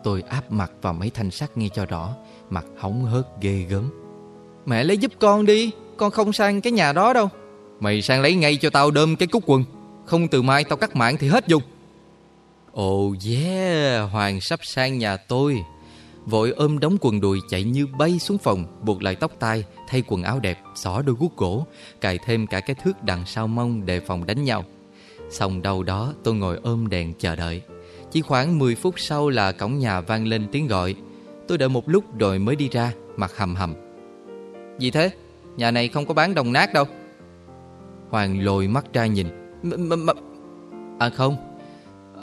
Tôi áp mặt vào mấy thanh sắt nghe cho rõ Mặt hóng hớt ghê gớm. Mẹ lấy giúp con đi Con không sang cái nhà đó đâu. Mày sang lấy ngay cho tao đơm cái cúc quần. Không từ mai tao cắt mạng thì hết dùng Ồ oh yeah, Hoàng sắp sang nhà tôi. Vội ôm đóng quần đùi chạy như bay xuống phòng, Buộc lại tóc tai, Thay quần áo đẹp, Xỏ đôi guốc gỗ Cài thêm cả cái thước đằng sau mông Đề phòng đánh nhau. Xong đâu đó, tôi ngồi ôm đèn chờ đợi. Chỉ khoảng 10 phút sau là cổng nhà vang lên tiếng gọi. Tôi đợi một lúc rồi mới đi ra, Mặt hầm hầm. Gì thế? Nhà này không có bán đồng nát đâu. Hoàng lồi mắt ra nhìn. M m m. À không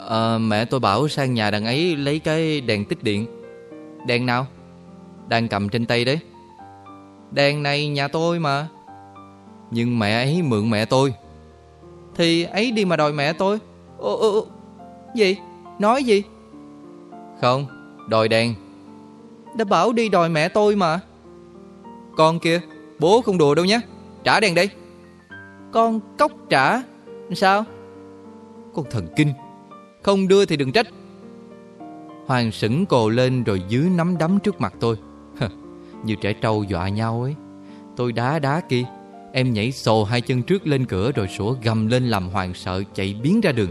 à, Mẹ tôi bảo sang nhà đằng ấy lấy cái đèn tích điện. Đèn nào? Đang cầm trên tay đấy. Đèn này nhà tôi mà. Nhưng mẹ ấy mượn mẹ tôi. Thì ấy đi mà đòi mẹ tôi. Ồ, ồ, Gì? Nói gì? Không, đòi đèn. Đã bảo đi đòi mẹ tôi mà. Con kia, bố không đùa đâu nhé. Trả đèn đây Con cốc trả. Sao? Con thần kinh. Không đưa thì đừng trách. Hoàng sững cồ lên rồi dưới nắm đấm trước mặt tôi. Như trẻ trâu dọa nhau ấy. Tôi đá đá kia, Em nhảy sồ hai chân trước lên cửa rồi sủa gầm lên làm Hoàng sợ chạy biến ra đường.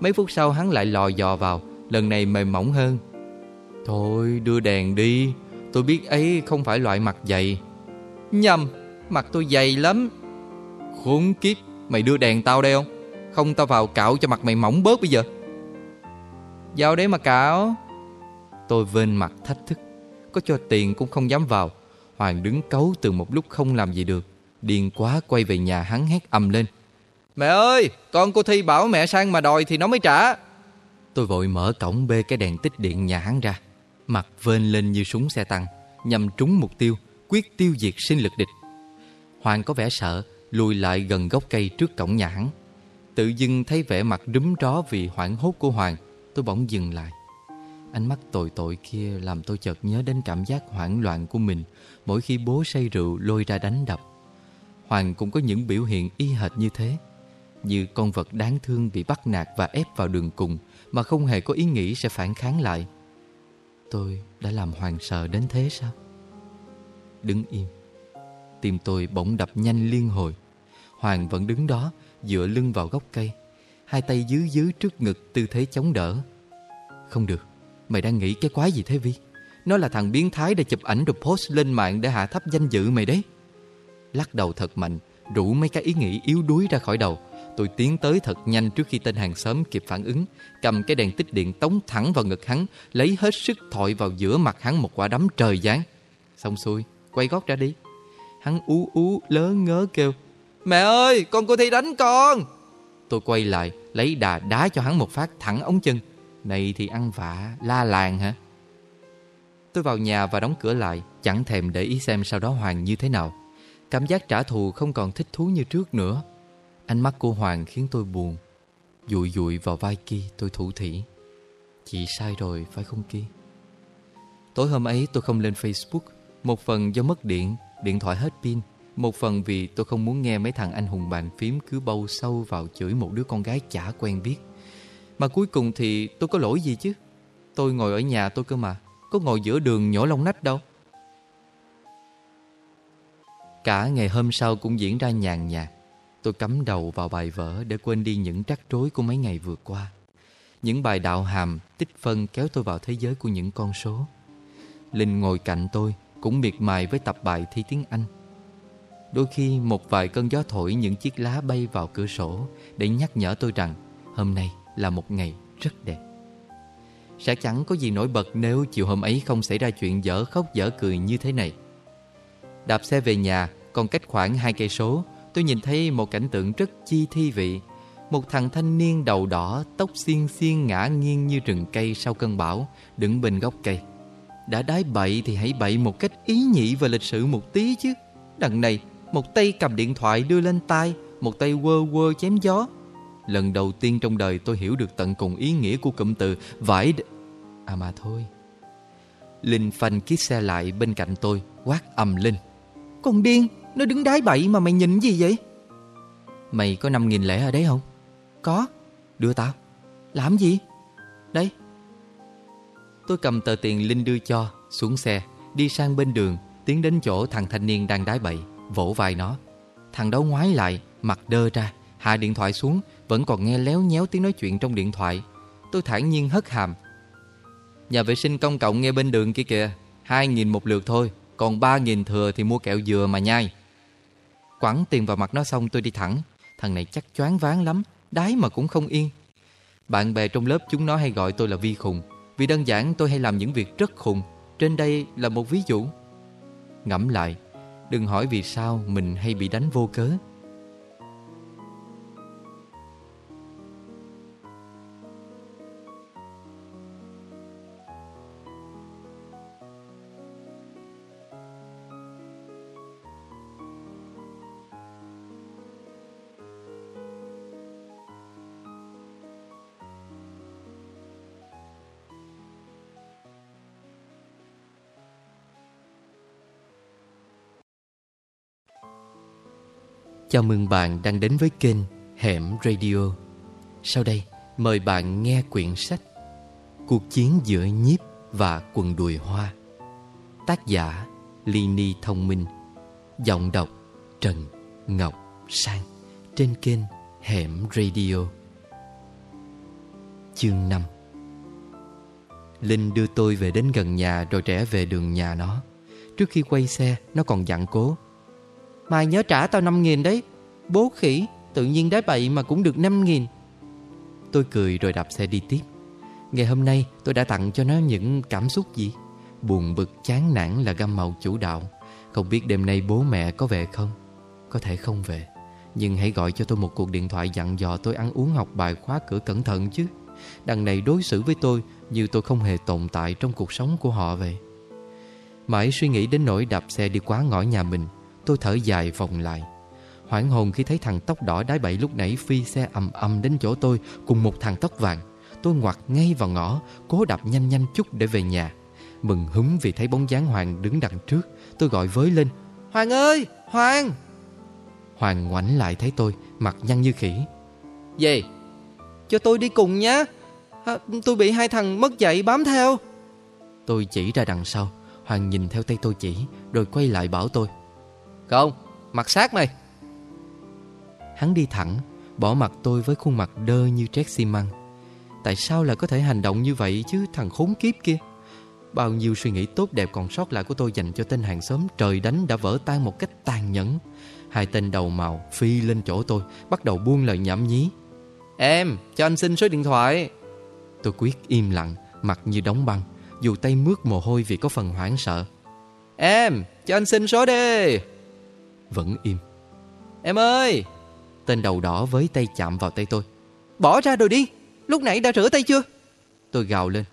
Mấy phút sau hắn lại lò dò vào, Lần này mềm mỏng hơn. Thôi, đưa đèn đi, Tôi biết ấy không phải loại mặt dày. Nhầm, Mặt tôi dày lắm. Khốn kiếp, Mày đưa đèn tao đây không? Không tao vào cạo cho mặt mày mỏng bớt bây giờ. Vào đấy mà cạo Tôi vên mặt thách thức. Có cho tiền cũng không dám vào. Hoàng đứng cấu từ một lúc không làm gì được. Điên quá quay về nhà hắn hét ầm lên. Mẹ ơi, Con cô Thi bảo mẹ sang mà đòi thì nó mới trả. Tôi vội mở cổng bê cái đèn tích điện nhà hắn ra. Mặt vên lên như súng xe tăng, Nhằm trúng mục tiêu, Quyết tiêu diệt sinh lực địch. Hoàng có vẻ sợ, Lùi lại gần gốc cây trước cổng nhà hắn. Tự dưng thấy vẻ mặt rúm ró Vì hoảng hốt của Hoàng Tôi bỗng dừng lại. Ánh mắt tội tội kia làm tôi chợt nhớ đến cảm giác hoảng loạn của mình Mỗi khi bố say rượu lôi ra đánh đập. Hoàng cũng có những biểu hiện y hệt như thế, Như con vật đáng thương bị bắt nạt và ép vào đường cùng Mà không hề có ý nghĩ sẽ phản kháng lại. Tôi đã làm Hoàng sợ đến thế sao? Đứng im. Tim tôi bỗng đập nhanh liên hồi. Hoàng vẫn đứng đó, Dựa lưng vào gốc cây. Hai tay dưới dưới trước ngực tư thế chống đỡ. Không được Mày đang nghĩ cái quái gì thế Vi? Nó là thằng biến thái đã chụp ảnh rồi post lên mạng Để hạ thấp danh dự mày đấy. Lắc đầu thật mạnh Rủ mấy cái ý nghĩ yếu đuối ra khỏi đầu. Tôi tiến tới thật nhanh trước khi tên hàng xóm kịp phản ứng Cầm cái đèn tích điện tống thẳng vào ngực hắn Lấy hết sức thọi vào giữa mặt hắn một quả đấm trời giáng. Xong xuôi, quay gót ra đi. Hắn ú ú lớn ngớ kêu Mẹ ơi, con cô Thi đánh con! Tôi quay lại, lấy đà đá cho hắn một phát thẳng ống chân. Này thì ăn vạ, la làng hả? Tôi vào nhà và đóng cửa lại Chẳng thèm để ý xem sau đó Hoàng như thế nào. Cảm giác trả thù không còn thích thú như trước nữa. Ánh mắt cô Hoàng khiến tôi buồn. Dụi dụi vào vai kia tôi thủ thỉ. Chị sai rồi phải không kia? Tối hôm ấy tôi không lên Facebook. Một phần do mất điện Điện thoại hết pin. Một phần vì tôi không muốn nghe mấy thằng anh hùng bàn phím Cứ bâu sâu vào chửi một đứa con gái chả quen biết. Mà cuối cùng thì tôi có lỗi gì chứ? Tôi ngồi ở nhà tôi cơ mà Có ngồi giữa đường nhổ lông nách đâu. Cả ngày hôm sau cũng diễn ra nhàn nhạt. Tôi cắm đầu vào bài vở để quên đi những trắc rối của mấy ngày vừa qua. Những bài đạo hàm, tích phân kéo tôi vào thế giới của những con số. Linh ngồi cạnh tôi cũng miệt mài với tập bài thi tiếng Anh. Đôi khi một vài cơn gió thổi những chiếc lá bay vào cửa sổ Để nhắc nhở tôi rằng hôm nay là một ngày rất đẹp. Sẽ chẳng có gì nổi bật nếu chiều hôm ấy không xảy ra chuyện dở khóc dở cười như thế này. Đạp xe về nhà, Còn cách khoảng hai cây số, Tôi nhìn thấy một cảnh tượng rất chi thi vị. Một thằng thanh niên đầu đỏ, Tóc xiên xiên ngã nghiêng như rừng cây sau cơn bão, Đứng bên gốc cây. Đã đái bậy thì hãy bậy một cách ý nhị và lịch sự một tí chứ. Đằng này một tay cầm điện thoại đưa lên tai Một tay quơ quơ chém gió. Lần đầu tiên trong đời tôi hiểu được tận cùng ý nghĩa của cụm từ vải đ... À mà thôi. Linh phanh chiếc xe lại bên cạnh tôi Quát ầm lên. Con điên, nó đứng đái bậy mà mày nhìn gì vậy? Mày có năm nghìn lẻ ở đấy không? Có. Đưa tao. Làm gì? Đây. Tôi cầm tờ tiền Linh đưa cho Xuống xe Đi sang bên đường Tiến đến chỗ thằng thanh niên đang đái bậy. Vỗ vai nó. Thằng đó ngoái lại, Mặt đơ ra, Hạ điện thoại xuống, Vẫn còn nghe léo nhéo tiếng nói chuyện trong điện thoại. Tôi thản nhiên hất hàm. Nhà vệ sinh công cộng nghe bên đường kia kìa, Hai nghìn một lượt thôi, Còn ba nghìn thừa thì mua kẹo dừa mà nhai. Quẳng tiền vào mặt nó xong, tôi đi thẳng. Thằng này chắc choáng váng lắm, Đái mà cũng không yên. Bạn bè trong lớp chúng nó hay gọi tôi là vi khùng. Vì đơn giản tôi hay làm những việc rất khùng. Trên đây là một ví dụ. Ngẫm lại Đừng hỏi vì sao mình hay bị đánh vô cớ. Chào mừng bạn đang đến với kênh Hẻm Radio. Sau đây, mời bạn nghe quyển sách Cuộc chiến giữa nhiếp và quần đùi hoa, Tác giả Lini Thông Minh, Giọng đọc Trần Ngọc Sang, Trên kênh Hẻm Radio. Chương 5 Linh đưa tôi về đến gần nhà rồi rẽ về đường nhà nó. Trước khi quay xe, Nó còn dặn cố Mai nhớ trả tao 5 nghìn đấy. Bố khỉ, Tự nhiên đá bậy mà cũng được 5 nghìn. Tôi cười rồi đạp xe đi tiếp. Ngày hôm nay, tôi đã tặng cho nó những cảm xúc gì? Buồn, bực, chán nản là gam màu chủ đạo. Không biết đêm nay bố mẹ có về không? Có thể không về. Nhưng hãy gọi cho tôi một cuộc điện thoại dặn dò tôi ăn uống học bài khóa cửa cẩn thận chứ. Đằng này đối xử với tôi Như tôi không hề tồn tại trong cuộc sống của họ vậy. Mãi suy nghĩ đến nỗi đạp xe đi quá ngõ nhà mình Tôi thở dài vòng lại Hoảng hồn khi thấy thằng tóc đỏ đái bậy lúc nãy phi xe ầm ầm đến chỗ tôi cùng một thằng tóc vàng. Tôi ngoặt ngay vào ngõ, cố đạp nhanh nhanh chút để về nhà. Mừng húm vì thấy bóng dáng Hoàng đứng đằng trước. Tôi gọi với lên. Hoàng ơi! Hoàng! Hoàng ngoảnh lại thấy tôi, mặt nhăn như khỉ. Gì? Cho tôi đi cùng nhé. À, tôi bị hai thằng mất dạy bám theo. Tôi chỉ ra đằng sau. Hoàng nhìn theo tay tôi chỉ, rồi quay lại bảo tôi. Không, mặt sát mày. Hắn đi thẳng Bỏ mặt tôi với khuôn mặt đơ như trét xi măng. Tại sao lại có thể hành động như vậy chứ thằng khốn kiếp kia? Bao nhiêu suy nghĩ tốt đẹp còn sót lại của tôi dành cho tên hàng xóm trời đánh đã vỡ tan một cách tàn nhẫn. Hai tên đầu màu phi lên chỗ tôi Bắt đầu buông lời nhảm nhí. Em, cho anh xin số điện thoại. Tôi quyết im lặng, mặt như đóng băng Dù tay mướt mồ hôi vì có phần hoảng sợ. Em, cho anh xin số đi Vẫn im. Em ơi, Tên đầu đỏ với tay chạm vào tay tôi. Bỏ ra rồi đi! Lúc nãy đã rửa tay chưa? Tôi gào lên.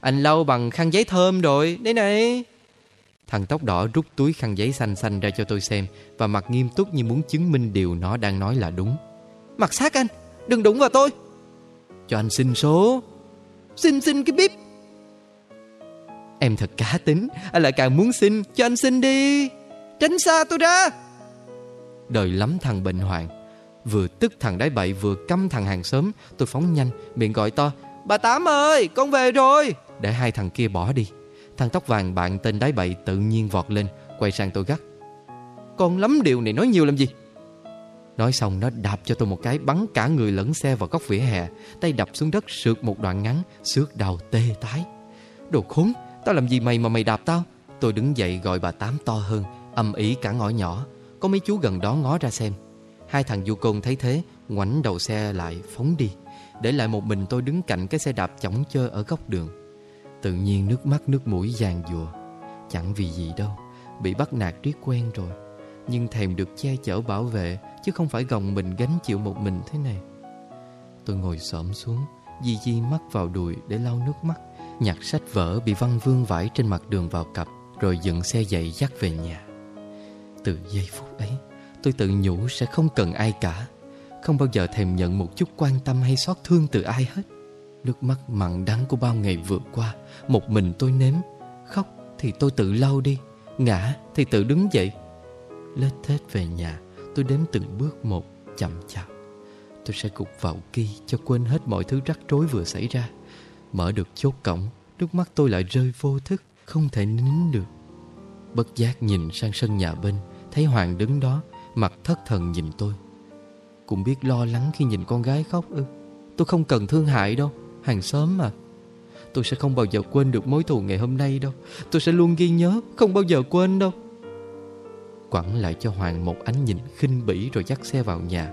Anh lau bằng khăn giấy thơm rồi. Đây này! Thằng tóc đỏ rút túi khăn giấy xanh xanh ra cho tôi xem Và mặt nghiêm túc như muốn chứng minh điều nó đang nói là đúng. Mặt sát anh! Đừng đụng vào tôi! Cho anh xin số. Xin xin cái bíp! Em thật cá tính. Anh lại càng muốn xin. Cho anh xin đi. Tránh xa tôi ra Đời lắm thằng bệnh hoạn. Vừa tức thằng đáy bậy, vừa căm thằng hàng xóm, Tôi phóng nhanh, miệng gọi to, Bà Tám ơi, con về rồi. Để hai thằng kia bỏ đi. Thằng tóc vàng bạn tên đáy bậy tự nhiên vọt lên, Quay sang tôi gắt. Con lắm điều này nói nhiều làm gì? Nói xong, nó đạp cho tôi một cái, Bắn cả người lẫn xe vào góc vỉa hè, Tay đập xuống đất sượt một đoạn ngắn Xước đầu tê tái. Đồ khốn, Tao làm gì mày mà mày đạp tao? Tôi đứng dậy gọi bà Tám to hơn, Âm ý cả ngõ nhỏ. Có mấy chú gần đó ngó ra xem. Hai thằng du côn thấy thế, Ngoảnh đầu xe lại phóng đi. Để lại một mình tôi đứng cạnh cái xe đạp chỏng chơ ở góc đường. Tự nhiên nước mắt nước mũi giàn dùa Chẳng vì gì đâu, Bị bắt nạt riết quen rồi. Nhưng thèm được che chở bảo vệ, Chứ không phải gồng mình gánh chịu một mình thế này. Tôi ngồi xổm xuống, Di di mắt vào đùi để lau nước mắt. Nhặt sách vở bị văng vương vãi trên mặt đường vào cặp, Rồi dựng xe dậy dắt về nhà. Từ giây phút ấy, Tôi tự nhủ sẽ không cần ai cả. Không bao giờ thèm nhận một chút quan tâm hay xót thương từ ai hết. Nước mắt mặn đắng của bao ngày vượt qua, Một mình tôi nếm. Khóc thì tôi tự lau đi, Ngã thì tự đứng dậy. Lết thết về nhà, Tôi đếm từng bước một, chậm chạp. Tôi sẽ cục vào kia cho quên hết mọi thứ rắc rối vừa xảy ra. Mở được chốt cổng, Nước mắt tôi lại rơi vô thức, Không thể nín được. Bất giác nhìn sang sân nhà bên Thấy Hoàng đứng đó, Mặt thất thần nhìn tôi. Cũng biết lo lắng khi nhìn con gái khóc ư. Tôi không cần thương hại đâu, Hàng xóm mà. Tôi sẽ không bao giờ quên được mối thù ngày hôm nay đâu. Tôi sẽ luôn ghi nhớ, Không bao giờ quên đâu. Quẳng lại cho Hoàng một ánh nhìn khinh bỉ Rồi dắt xe vào nhà.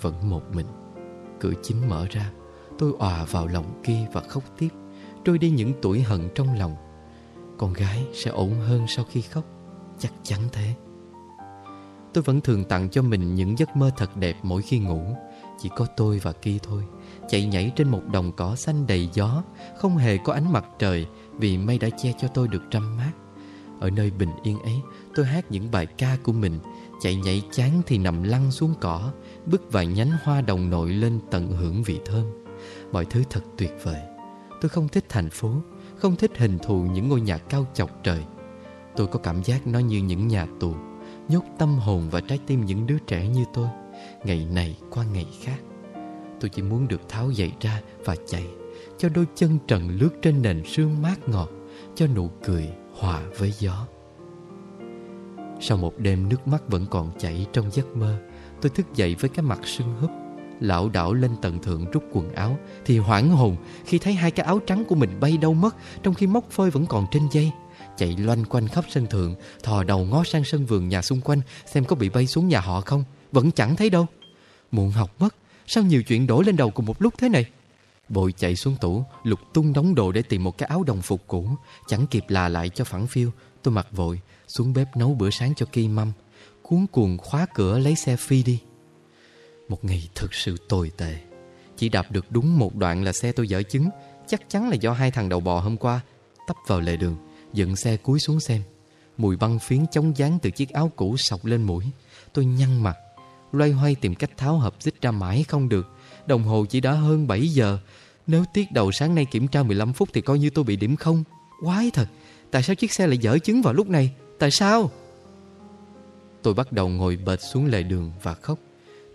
Vẫn một mình. Cửa chính mở ra. Tôi òa vào lòng kia và khóc tiếp. Trôi đi những tuổi hận trong lòng. Con gái sẽ ổn hơn sau khi khóc. Chắc chắn thế. Tôi vẫn thường tặng cho mình những giấc mơ thật đẹp mỗi khi ngủ. Chỉ có tôi và Ki thôi. Chạy nhảy trên một đồng cỏ xanh đầy gió, Không hề có ánh mặt trời Vì mây đã che cho tôi được trăm mát. Ở nơi bình yên ấy, Tôi hát những bài ca của mình. Chạy nhảy chán thì nằm lăn xuống cỏ Bứt vài nhánh hoa đồng nội lên tận hưởng vị thơm. Mọi thứ thật tuyệt vời. Tôi không thích thành phố, Không thích hình thù những ngôi nhà cao chọc trời. Tôi có cảm giác nó như những nhà tù. Nhốt tâm hồn và trái tim những đứa trẻ như tôi, Ngày này qua ngày khác. Tôi chỉ muốn được tháo giày ra và chạy, Cho đôi chân trần lướt trên nền sương mát ngọt, Cho nụ cười hòa với gió. Sau một đêm nước mắt vẫn còn chảy trong giấc mơ, Tôi thức dậy với cái mặt sưng húp Lão đảo lên tầng thượng rút quần áo, Thì hoảng hồn khi thấy hai cái áo trắng của mình bay đâu mất, Trong khi móc phơi vẫn còn trên dây. Chạy loanh quanh khắp sân thượng, Thò đầu ngó sang sân vườn nhà xung quanh, Xem có bị bay xuống nhà họ không. Vẫn chẳng thấy đâu. Muộn học mất, Sao nhiều chuyện đổ lên đầu cùng một lúc thế này? Bội chạy xuống tủ, Lục tung đóng đồ để tìm một cái áo đồng phục cũ. Chẳng kịp là lại cho phẳng phiêu. Tôi mặc vội, Xuống bếp nấu bữa sáng cho kỳ mâm. Cuốn cuồng khóa cửa lấy xe phi đi. Một ngày thực sự tồi tệ. Chỉ đạp được đúng một đoạn là xe tôi dở chứng. Chắc chắn là do hai thằng đầu bò hôm qua Tấp vào lề đường. Dựng xe cúi xuống xem. Mùi băng phiến chống dáng từ chiếc áo cũ sọc lên mũi. Tôi nhăn mặt, Loay hoay tìm cách tháo hộp xích ra mãi không được. Đồng hồ chỉ đã hơn 7 giờ. Nếu tiết đầu sáng nay kiểm tra 15 phút Thì coi như tôi bị điểm không. Quái thật, Tại sao chiếc xe lại dở chứng vào lúc này? Tại sao? Tôi bắt đầu ngồi bệt xuống lề đường và khóc.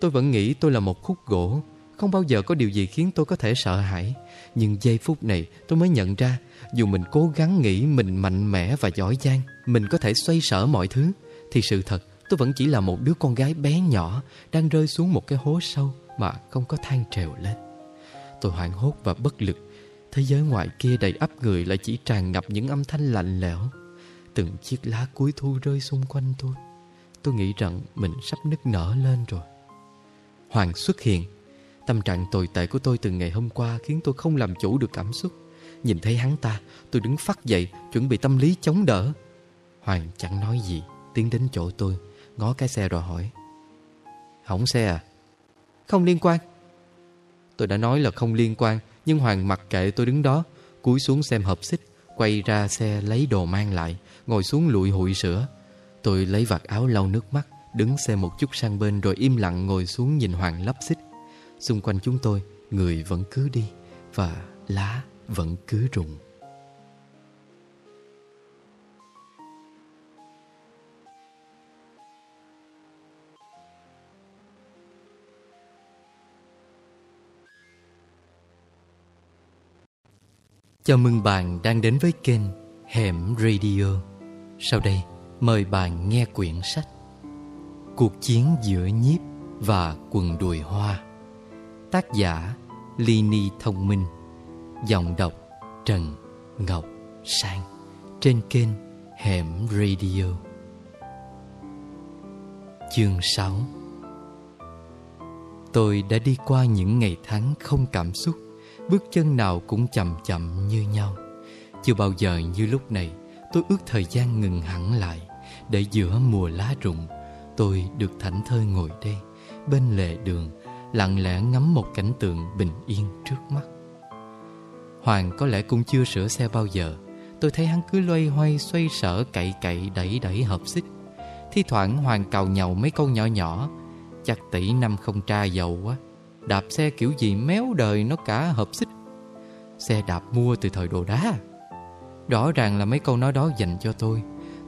Tôi vẫn nghĩ tôi là một khúc gỗ. Không bao giờ có điều gì khiến tôi có thể sợ hãi. Nhưng giây phút này tôi mới nhận ra, Dù mình cố gắng nghĩ mình mạnh mẽ và giỏi giang, Mình có thể xoay sở mọi thứ. Thì sự thật, tôi vẫn chỉ là một đứa con gái bé nhỏ Đang rơi xuống một cái hố sâu Mà không có thang trèo lên. Tôi hoảng hốt và bất lực. Thế giới ngoài kia đầy ắp người lại chỉ tràn ngập những âm thanh lạnh lẽo. Từng chiếc lá cuối thu rơi xung quanh tôi. Tôi nghĩ rằng mình sắp nức nở lên rồi. Hoàng xuất hiện. Tâm trạng tồi tệ của tôi từ ngày hôm qua Khiến tôi không làm chủ được cảm xúc. Nhìn thấy hắn ta, Tôi đứng phát dậy, Chuẩn bị tâm lý chống đỡ. Hoàng chẳng nói gì, Tiến đến chỗ tôi, Ngó cái xe rồi hỏi. Hỏng xe à? Không liên quan. Tôi đã nói là không liên quan, Nhưng Hoàng mặc kệ tôi đứng đó, Cúi xuống xem hộp xích, Quay ra xe lấy đồ mang lại, Ngồi xuống lụi hụi sữa. Tôi lấy vạt áo lau nước mắt, Đứng xe một chút sang bên rồi im lặng ngồi xuống nhìn Hoàng lắp xích. Xung quanh chúng tôi, Người vẫn cứ đi Và lá vẫn cứ rụng. Chào mừng bạn đang đến với kênh Hẻm Radio. Sau đây, mời bạn nghe quyển sách Cuộc chiến giữa nhiếp và quần đùi hoa. Tác giả Lini Thông Minh, Giọng đọc Trần Ngọc Sang, Trên kênh Hẻm Radio. Chương 6 Tôi đã đi qua những ngày tháng không cảm xúc, Bước chân nào cũng chậm chậm như nhau. Chưa bao giờ như lúc này, Tôi ước thời gian ngừng hẳn lại, Để giữa mùa lá rụng, Tôi được thảnh thơi ngồi đây, Bên lề đường Lặng lẽ ngắm một cảnh tượng bình yên trước mắt. Hoàng có lẽ cũng chưa sửa xe bao giờ. Tôi thấy hắn cứ loay hoay, xoay sở, cậy cậy, đẩy đẩy hợp xích. Thi thoảng Hoàng cào nhậu mấy câu nhỏ nhỏ. Chắc tỷ năm không tra dầu quá. Đạp xe kiểu gì méo đời nó cả hợp xích. Xe đạp mua từ thời đồ đá. Rõ ràng là mấy câu nói đó dành cho tôi.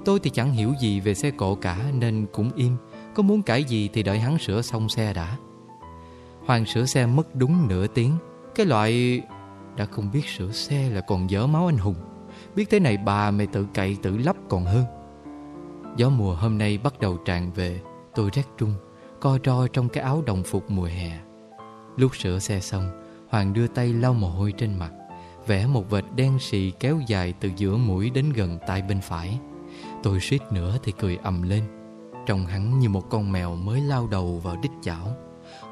Tôi thì chẳng hiểu gì về xe cộ cả, Nên cũng im. Có muốn cãi gì thì đợi hắn sửa xong xe đã. Hoàng sửa xe mất đúng nửa tiếng. Cái loại Đã không biết sửa xe là còn dở máu anh hùng. Biết thế này bà mày tự cậy tự lắp còn hơn. Gió mùa hôm nay bắt đầu tràn về, Tôi rét trung Co ro trong cái áo đồng phục mùa hè. Lúc sửa xe xong, Hoàng đưa tay lau mồ hôi trên mặt, Vẽ một vệt đen xì kéo dài từ giữa mũi đến gần tay bên phải. Tôi suýt nữa thì cười ầm lên, Trông hắn như một con mèo mới lao đầu vào đích chảo.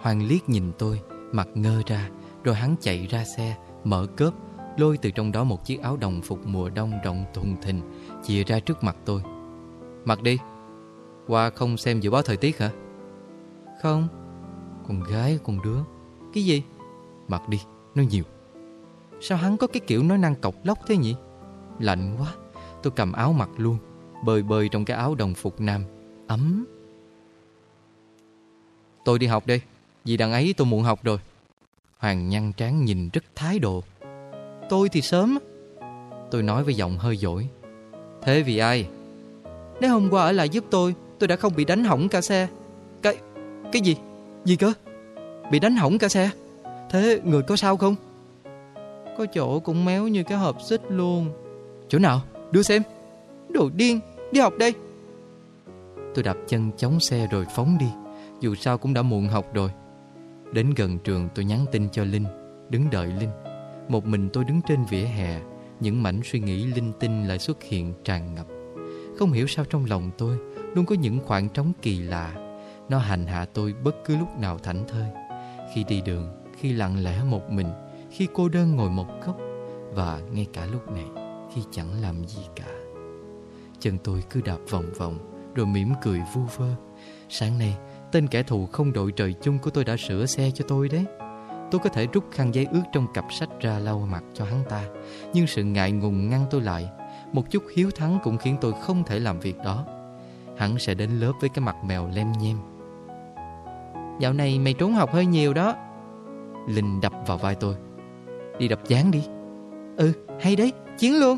Hoàng liếc nhìn tôi, Mặt ngơ ra, Rồi hắn chạy ra xe, Mở cớp Lôi từ trong đó một chiếc áo đồng phục mùa đông rộng thùng thình, Chìa ra trước mặt tôi. Mặc đi, Qua không xem dự báo thời tiết hả? Không. Con gái con đứa. Cái gì? Mặc đi, Nó nhiều. Sao hắn có cái kiểu nói năng cọc lóc thế nhỉ? Lạnh quá, Tôi cầm áo mặc luôn Bơi bơi trong cái áo đồng phục nam, Ấm. Tôi đi học đây vì đằng ấy tôi muộn học rồi. Hoàng nhăn trán nhìn rất thái độ. Tôi thì sớm. Tôi nói với giọng hơi dỗi. Thế vì ai? Nếu hôm qua ở lại giúp tôi Tôi đã không bị đánh hỏng cả xe. Cái... cái gì? Gì cơ? Bị đánh hỏng cả xe? Thế người có sao không? Có chỗ cũng méo như cái hộp xích luôn. Chỗ nào? Đưa xem. Đồ điên, đi học đây. Tôi đạp chân chống xe rồi phóng đi. Dù sao cũng đã muộn học rồi. Đến gần trường tôi nhắn tin cho Linh, Đứng đợi Linh. Một mình tôi đứng trên vỉa hè, Những mảnh suy nghĩ linh tinh lại xuất hiện tràn ngập. Không hiểu sao trong lòng tôi Luôn có những khoảng trống kỳ lạ. Nó hành hạ tôi bất cứ lúc nào thảnh thơi. Khi đi đường, Khi lặng lẽ một mình, Khi cô đơn ngồi một góc, Và ngay cả lúc này, Khi chẳng làm gì cả. Chân tôi cứ đạp vòng vòng, Rồi mỉm cười vu vơ. Sáng nay Tên kẻ thù không đội trời chung của tôi đã sửa xe cho tôi đấy. Tôi có thể rút khăn giấy ướt trong cặp sách ra lau mặt cho hắn ta. Nhưng sự ngại ngùng ngăn tôi lại. Một chút hiếu thắng cũng khiến tôi không thể làm việc đó. Hắn sẽ đến lớp với cái mặt mèo lem nhem. Dạo này mày trốn học hơi nhiều đó. Linh đập vào vai tôi. Đi đập dáng đi. Ừ hay đấy, chiến luôn.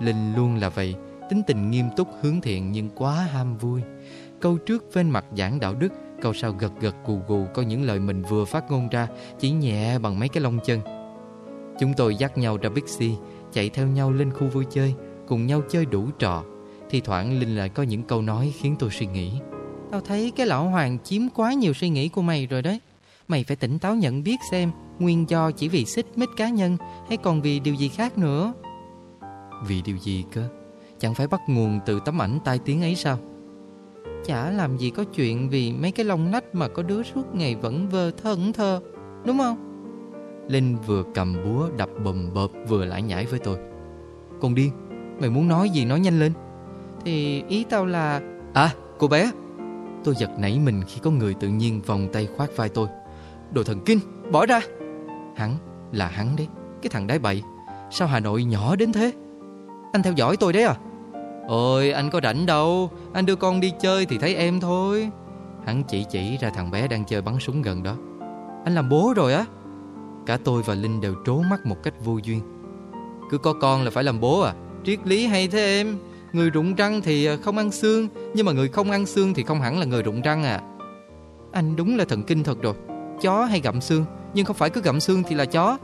Linh luôn là vậy. Tính tình nghiêm túc hướng thiện nhưng quá ham vui. Câu trước bên mặt giảng đạo đức Câu sau gật gật gù gù Có những lời mình vừa phát ngôn ra Chỉ nhẹ bằng mấy cái lông chân. Chúng tôi dắt nhau ra Bixi Chạy theo nhau lên khu vui chơi Cùng nhau chơi đủ trò. Thì thoảng Linh lại có những câu nói khiến tôi suy nghĩ. Tao thấy cái lão Hoàng chiếm quá nhiều suy nghĩ của mày rồi đấy. Mày phải tỉnh táo nhận biết xem Nguyên do chỉ vì xích mích cá nhân Hay còn vì điều gì khác nữa. Vì điều gì cơ? Chẳng phải bắt nguồn từ tấm ảnh tai tiếng ấy sao Chả làm gì có chuyện vì mấy cái lông nách mà có đứa suốt ngày vẫn vơ thẫn thơ Đúng không? Linh vừa cầm búa đập bầm bợp vừa lải nhải với tôi. Con điên, mày muốn nói gì nói nhanh lên. Thì ý tao là À, cô bé. Tôi giật nảy mình khi có người tự nhiên vòng tay khoát vai tôi. Đồ thần kinh, bỏ ra. Hắn, là hắn đấy Cái thằng đái bậy. Sao Hà Nội nhỏ đến thế? Anh theo dõi tôi đấy à? Ôi, anh có rảnh đâu. Anh đưa con đi chơi thì thấy em thôi. Hắn chỉ chỉ ra thằng bé đang chơi bắn súng gần đó. Anh làm bố rồi á. Cả tôi và Linh đều trố mắt một cách vô duyên. Cứ có con là phải làm bố à. Triết lý hay thế em. Người rụng răng thì à, không ăn xương. Nhưng mà người không ăn xương thì không hẳn là người rụng răng à. Anh đúng là thần kinh thật rồi. Chó hay gặm xương? Nhưng không phải cứ gặm xương thì là chó.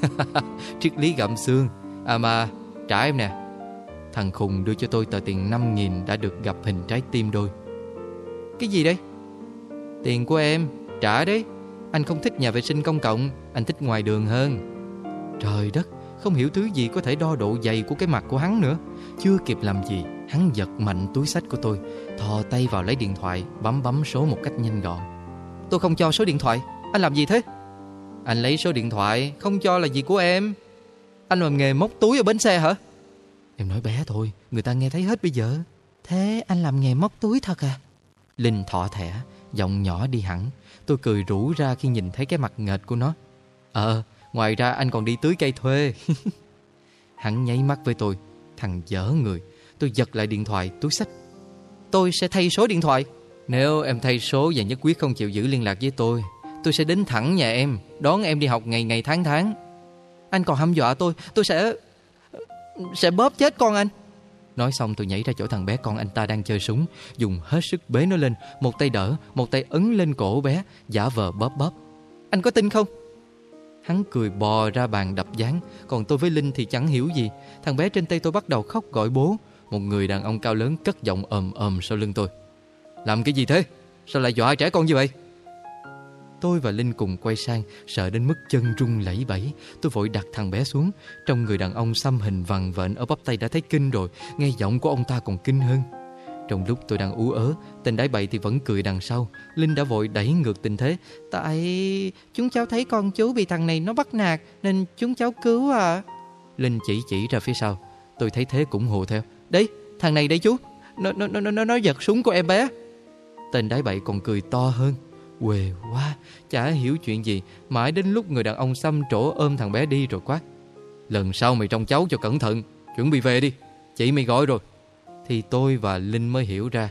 Triết lý gặm xương. À mà, trả em nè. Thằng khùng đưa cho tôi tờ tiền 5.000 đã được gặp hình trái tim đôi. Cái gì đây? Tiền của em, trả đấy. Anh không thích nhà vệ sinh công cộng Anh thích ngoài đường hơn. Trời đất, không hiểu thứ gì có thể đo độ dày của cái mặt của hắn nữa. Chưa kịp làm gì Hắn giật mạnh túi sách của tôi Thò tay vào lấy điện thoại Bấm bấm số một cách nhanh gọn. Tôi không cho số điện thoại. Anh làm gì thế? Anh lấy số điện thoại Không cho là gì của em. Anh làm nghề móc túi ở bến xe hả? Em nói bé thôi Người ta nghe thấy hết bây giờ. Thế anh làm nghề móc túi thật à? Linh thọ thẻ Giọng nhỏ đi hẳn. Tôi cười rủ ra khi nhìn thấy cái mặt nghệt của nó. Ờ Ngoài ra anh còn đi tưới cây thuê. Hắn nháy mắt với tôi Thằng dở người. Tôi giật lại điện thoại túi sách Tôi sẽ thay số điện thoại. Nếu em thay số và nhất quyết không chịu giữ liên lạc với tôi Tôi sẽ đến thẳng nhà em Đón em đi học ngày ngày tháng tháng. Anh còn hăm dọa tôi Tôi sẽ Sẽ bóp chết con anh. Nói xong tôi nhảy ra chỗ thằng bé con anh ta đang chơi súng Dùng hết sức bế nó lên Một tay đỡ Một tay ấn lên cổ bé Giả vờ bóp bóp. Anh có tin không? Hắn cười bò ra bàn đập dáng Còn tôi với Linh thì chẳng hiểu gì. Thằng bé trên tay tôi bắt đầu khóc gọi bố Một người đàn ông cao lớn cất giọng ồm ồm sau lưng tôi. Làm cái gì thế? Sao lại dọa trẻ con như vậy Tôi và Linh cùng quay sang Sợ đến mức chân run lẩy bẩy. Tôi vội đặt thằng bé xuống. Trong người đàn ông xăm hình vằn vện ở bắp tay đã thấy kinh rồi Nghe giọng của ông ta còn kinh hơn. Trong lúc tôi đang ú ớ Tên đái bậy thì vẫn cười đằng sau. Linh đã vội đẩy ngược tình thế. Tại chúng cháu thấy con chú bị thằng này nó bắt nạt Nên chúng cháu cứu à? Linh chỉ chỉ ra phía sau. Tôi thấy thế cũng hồ theo. Đấy thằng này đấy chú. Nó, nó, nó, nó, nó giật súng của em bé. Tên đái bậy còn cười to hơn. Quê quá, Chả hiểu chuyện gì. Mãi đến lúc người đàn ông xăm trổ ôm thằng bé đi rồi quát. Lần sau mày trông cháu cho cẩn thận, Chuẩn bị về đi. Chị mày gọi rồi. Thì tôi và Linh mới hiểu ra.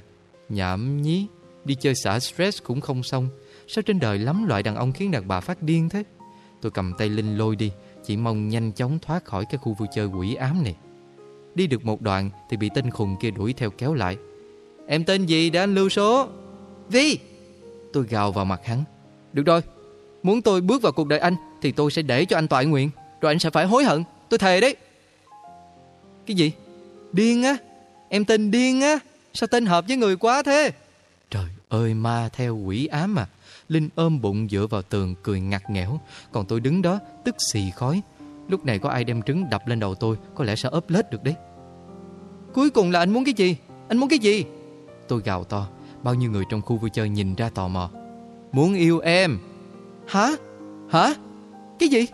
Nhảm nhí, Đi chơi xả stress cũng không xong. Sao trên đời lắm loại đàn ông khiến đàn bà phát điên thế? Tôi cầm tay Linh lôi đi, Chỉ mong nhanh chóng thoát khỏi cái khu vui chơi quỷ ám này. Đi được một đoạn Thì bị tên khùng kia đuổi theo kéo lại. Em tên gì? Để anh lưu số. Vi! Tôi gào vào mặt hắn. Được rồi, Muốn tôi bước vào cuộc đời anh Thì tôi sẽ để cho anh toại nguyện, Rồi anh sẽ phải hối hận. Tôi thề đấy. Cái gì? Điên á? Em tên Điên á? Sao tên hợp với người quá thế? Trời ơi, ma theo quỷ ám à. Linh ôm bụng dựa vào tường cười ngặt nghẽo. Còn tôi đứng đó, tức xì khói. Lúc này có ai đem trứng đập lên đầu tôi, Có lẽ sẽ ốp lết được đấy. Cuối cùng là anh muốn cái gì? Anh muốn cái gì? Tôi gào to. Bao nhiêu người trong khu vui chơi nhìn ra tò mò. Muốn yêu em. Hả? Hả? Cái gì?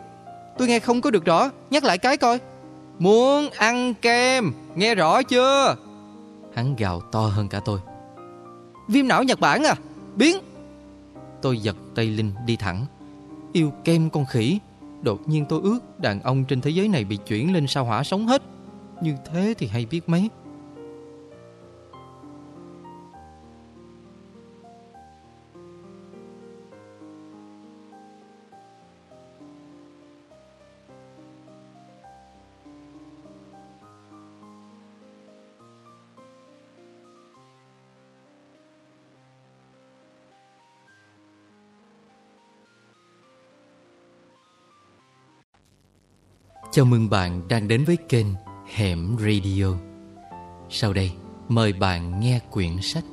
Tôi nghe không có được rõ. Nhắc lại cái coi. Muốn ăn kem. Nghe rõ chưa? Hắn gào to hơn cả tôi. Viêm não Nhật Bản à? Biến. Tôi giật tay Linh đi thẳng. Yêu kem con khỉ. Đột nhiên tôi ước đàn ông trên thế giới này bị chuyển lên sao hỏa sống hết. Như thế thì hay biết mấy. Chào mừng bạn đang đến với kênh Hẻm Radio. Sau đây, mời bạn nghe quyển sách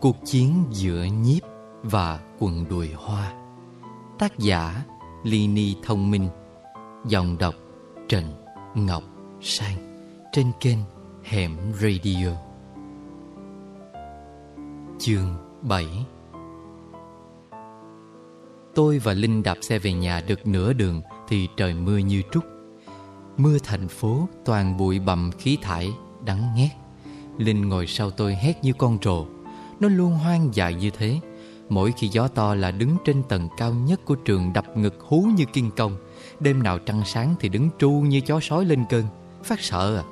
Cuộc chiến giữa nhiếp và quần đùi hoa. Tác giả Lini Thông Minh, dòng đọc Trần Ngọc Sang trên kênh Hẻm Radio. Chương 7 Tôi và Linh đạp xe về nhà được nửa đường thì trời mưa như trút. Mưa thành phố, toàn bụi bặm khí thải, đắng nghét Linh ngồi sau tôi hét như con trồ. Nó luôn hoang dại như thế. Mỗi khi gió to là đứng trên tầng cao nhất của trường đập ngực hú như kinh công Đêm nào trăng sáng thì đứng tru như chó sói lên cơn. Phát sợ à.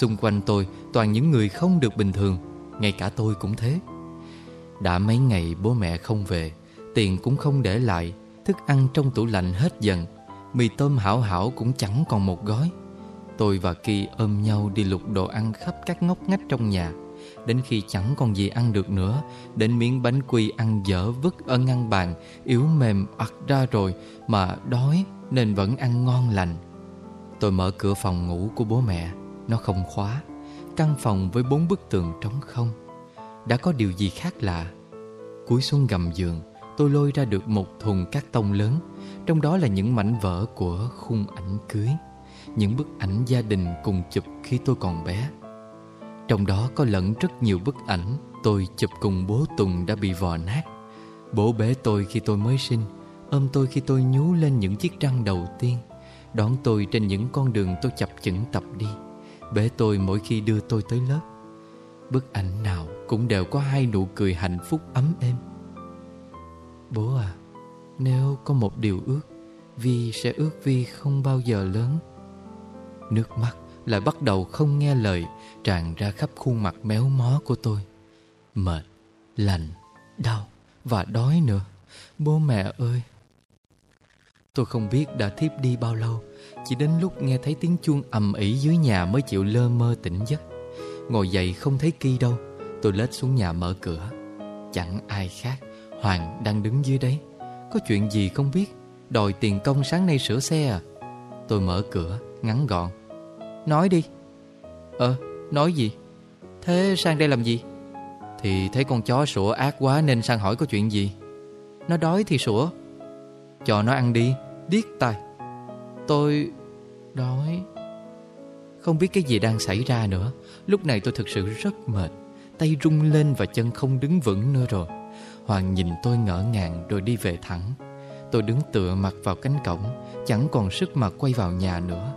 Xung quanh tôi, toàn những người không được bình thường. Ngay cả tôi cũng thế. Đã mấy ngày bố mẹ không về Tiền cũng không để lại, Thức ăn trong tủ lạnh hết dần, Mì tôm hảo hảo cũng chẳng còn một gói. Tôi và Kỳ ôm nhau đi lục đồ ăn khắp các ngóc ngách trong nhà, Đến khi chẳng còn gì ăn được nữa, Đến miếng bánh quy ăn dở vứt ở ngăn bàn, Yếu mềm ặt ra rồi Mà đói nên vẫn ăn ngon lành. Tôi mở cửa phòng ngủ của bố mẹ, Nó không khóa, Căn phòng với bốn bức tường trống không. Đã có điều gì khác lạ? Cúi xuống gầm giường Tôi lôi ra được một thùng cát tông lớn, trong đó là những mảnh vỡ của khung ảnh cưới, Những bức ảnh gia đình cùng chụp khi tôi còn bé. Trong đó có lẫn rất nhiều bức ảnh Tôi chụp cùng bố Tùng đã bị vò nát. Bố bế tôi khi tôi mới sinh, Ôm tôi khi tôi nhú lên những chiếc răng đầu tiên, Đón tôi trên những con đường tôi chập chững tập đi, Bế tôi mỗi khi đưa tôi tới lớp. Bức ảnh nào cũng đều có hai nụ cười hạnh phúc ấm êm. Bố à Nếu có một điều ước Vi sẽ ước Vi không bao giờ lớn. Nước mắt lại bắt đầu không nghe lời Tràn ra khắp khuôn mặt méo mó của tôi. Mệt, lạnh, đau và đói nữa. Bố mẹ ơi! Tôi không biết đã thiếp đi bao lâu Chỉ đến lúc nghe thấy tiếng chuông ầm ĩ dưới nhà mới chịu lơ mơ tỉnh giấc. Ngồi dậy không thấy Ki đâu Tôi lết xuống nhà mở cửa. Chẳng ai khác. Hoàng đang đứng dưới đấy Có chuyện gì không biết. Đòi tiền công sáng nay sửa xe à? Tôi mở cửa, ngắn gọn. Nói đi. Ờ nói gì? Thế sang đây làm gì? Thì thấy con chó sủa ác quá nên sang hỏi có chuyện gì. Nó đói thì sủa. Cho nó ăn đi, Điếc tai. Tôi đói. Không biết cái gì đang xảy ra nữa. Lúc này tôi thực sự rất mệt. Tay rung lên và chân không đứng vững nữa rồi. Hoàng nhìn tôi ngỡ ngàng rồi đi về thẳng. Tôi đứng tựa mặt vào cánh cổng Chẳng còn sức mà quay vào nhà nữa.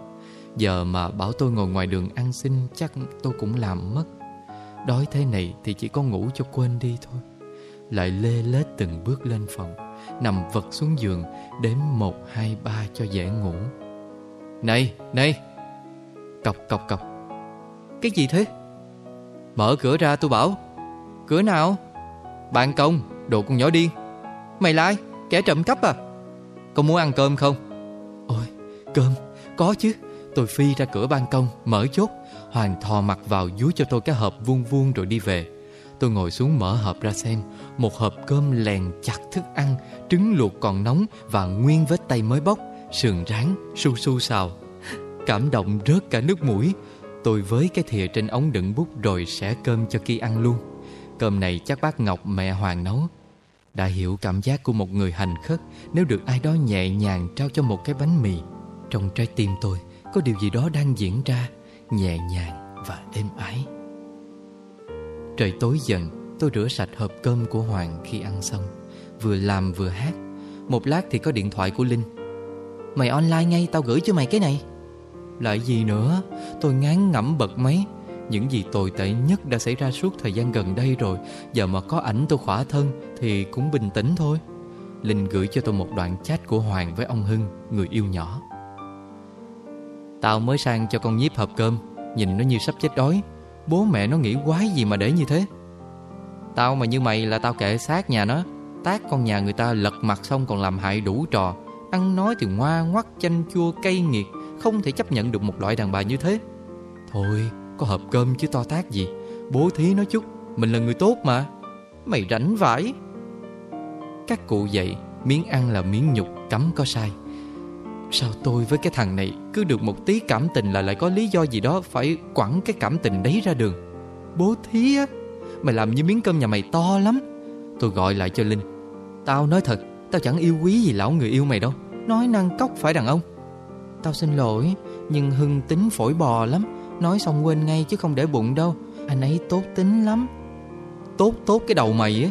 Giờ mà bảo tôi ngồi ngoài đường ăn xin Chắc tôi cũng làm mất. Đói thế này thì chỉ có ngủ cho quên đi thôi. Lại lê lết từng bước lên phòng Nằm vật xuống giường Đếm một hai ba cho dễ ngủ. Này, này! Cọc, cọc, cọc. Cái gì thế? Mở cửa ra tôi bảo. Cửa nào? Ban công, đồ con nhỏ điên Mày là ai? Kẻ trộm cắp à? Con muốn ăn cơm không? Ôi, cơm, có chứ. Tôi phi ra cửa ban công, mở chốt. Hoàng thò mặt vào dúi cho tôi cái hộp vuông vuông rồi đi về. Tôi ngồi xuống mở hộp ra xem. Một hộp cơm lèn chặt thức ăn Trứng luộc còn nóng Và nguyên vết tay mới bóc. Sườn rán, su su xào. Cảm động rớt cả nước mũi. Tôi với cái thìa trên ống đựng bút Rồi sẽ cơm cho kia ăn luôn. Cơm này chắc bác Ngọc mẹ Hoàng nấu. Đã hiểu cảm giác của một người hành khất Nếu được ai đó nhẹ nhàng trao cho một cái bánh mì. Trong trái tim tôi Có điều gì đó đang diễn ra, Nhẹ nhàng và êm ái. Trời tối dần, Tôi rửa sạch hộp cơm của Hoàng khi ăn xong. Vừa làm vừa hát. Một lát thì có điện thoại của Linh. Mày online ngay, tao gửi cho mày cái này. Lại gì nữa? Tôi ngán ngẩm bật máy. Những gì tồi tệ nhất đã xảy ra suốt thời gian gần đây rồi. Giờ mà có ảnh tôi khỏa thân Thì cũng bình tĩnh thôi. Linh gửi cho tôi một đoạn chat của Hoàng với ông Hưng, Người yêu nhỏ. Tao mới sang cho con nhiếp hộp cơm. Nhìn nó như sắp chết đói. Bố mẹ nó nghĩ quái gì mà để như thế? Tao mà như mày là tao kệ xác nhà nó. Tác con nhà người ta lật mặt xong còn làm hại đủ trò. Ăn nói thì ngoa ngoắt, chanh chua, cay nghiệt, Không thể chấp nhận được một loại đàn bà như thế. Thôi có hộp cơm chứ to tác gì. Bố thí nó chút, Mình là người tốt mà. Mày rảnh vãi. Các cụ dạy, Miếng ăn là miếng nhục, cấm có sai. Sao tôi với cái thằng này Cứ được một tí cảm tình là lại có lý do gì đó Phải quẳng cái cảm tình đấy ra đường? Bố thí á, Mày làm như miếng cơm nhà mày to lắm. Tôi gọi lại cho Linh. Tao nói thật, Tao chẳng yêu quý gì lão người yêu mày đâu. Nói năng cốc phải đàn ông. Tao xin lỗi, Nhưng Hưng tính phổi bò lắm. Nói xong quên ngay chứ không để bụng đâu. Anh ấy tốt tính lắm. Tốt tốt cái đầu mày á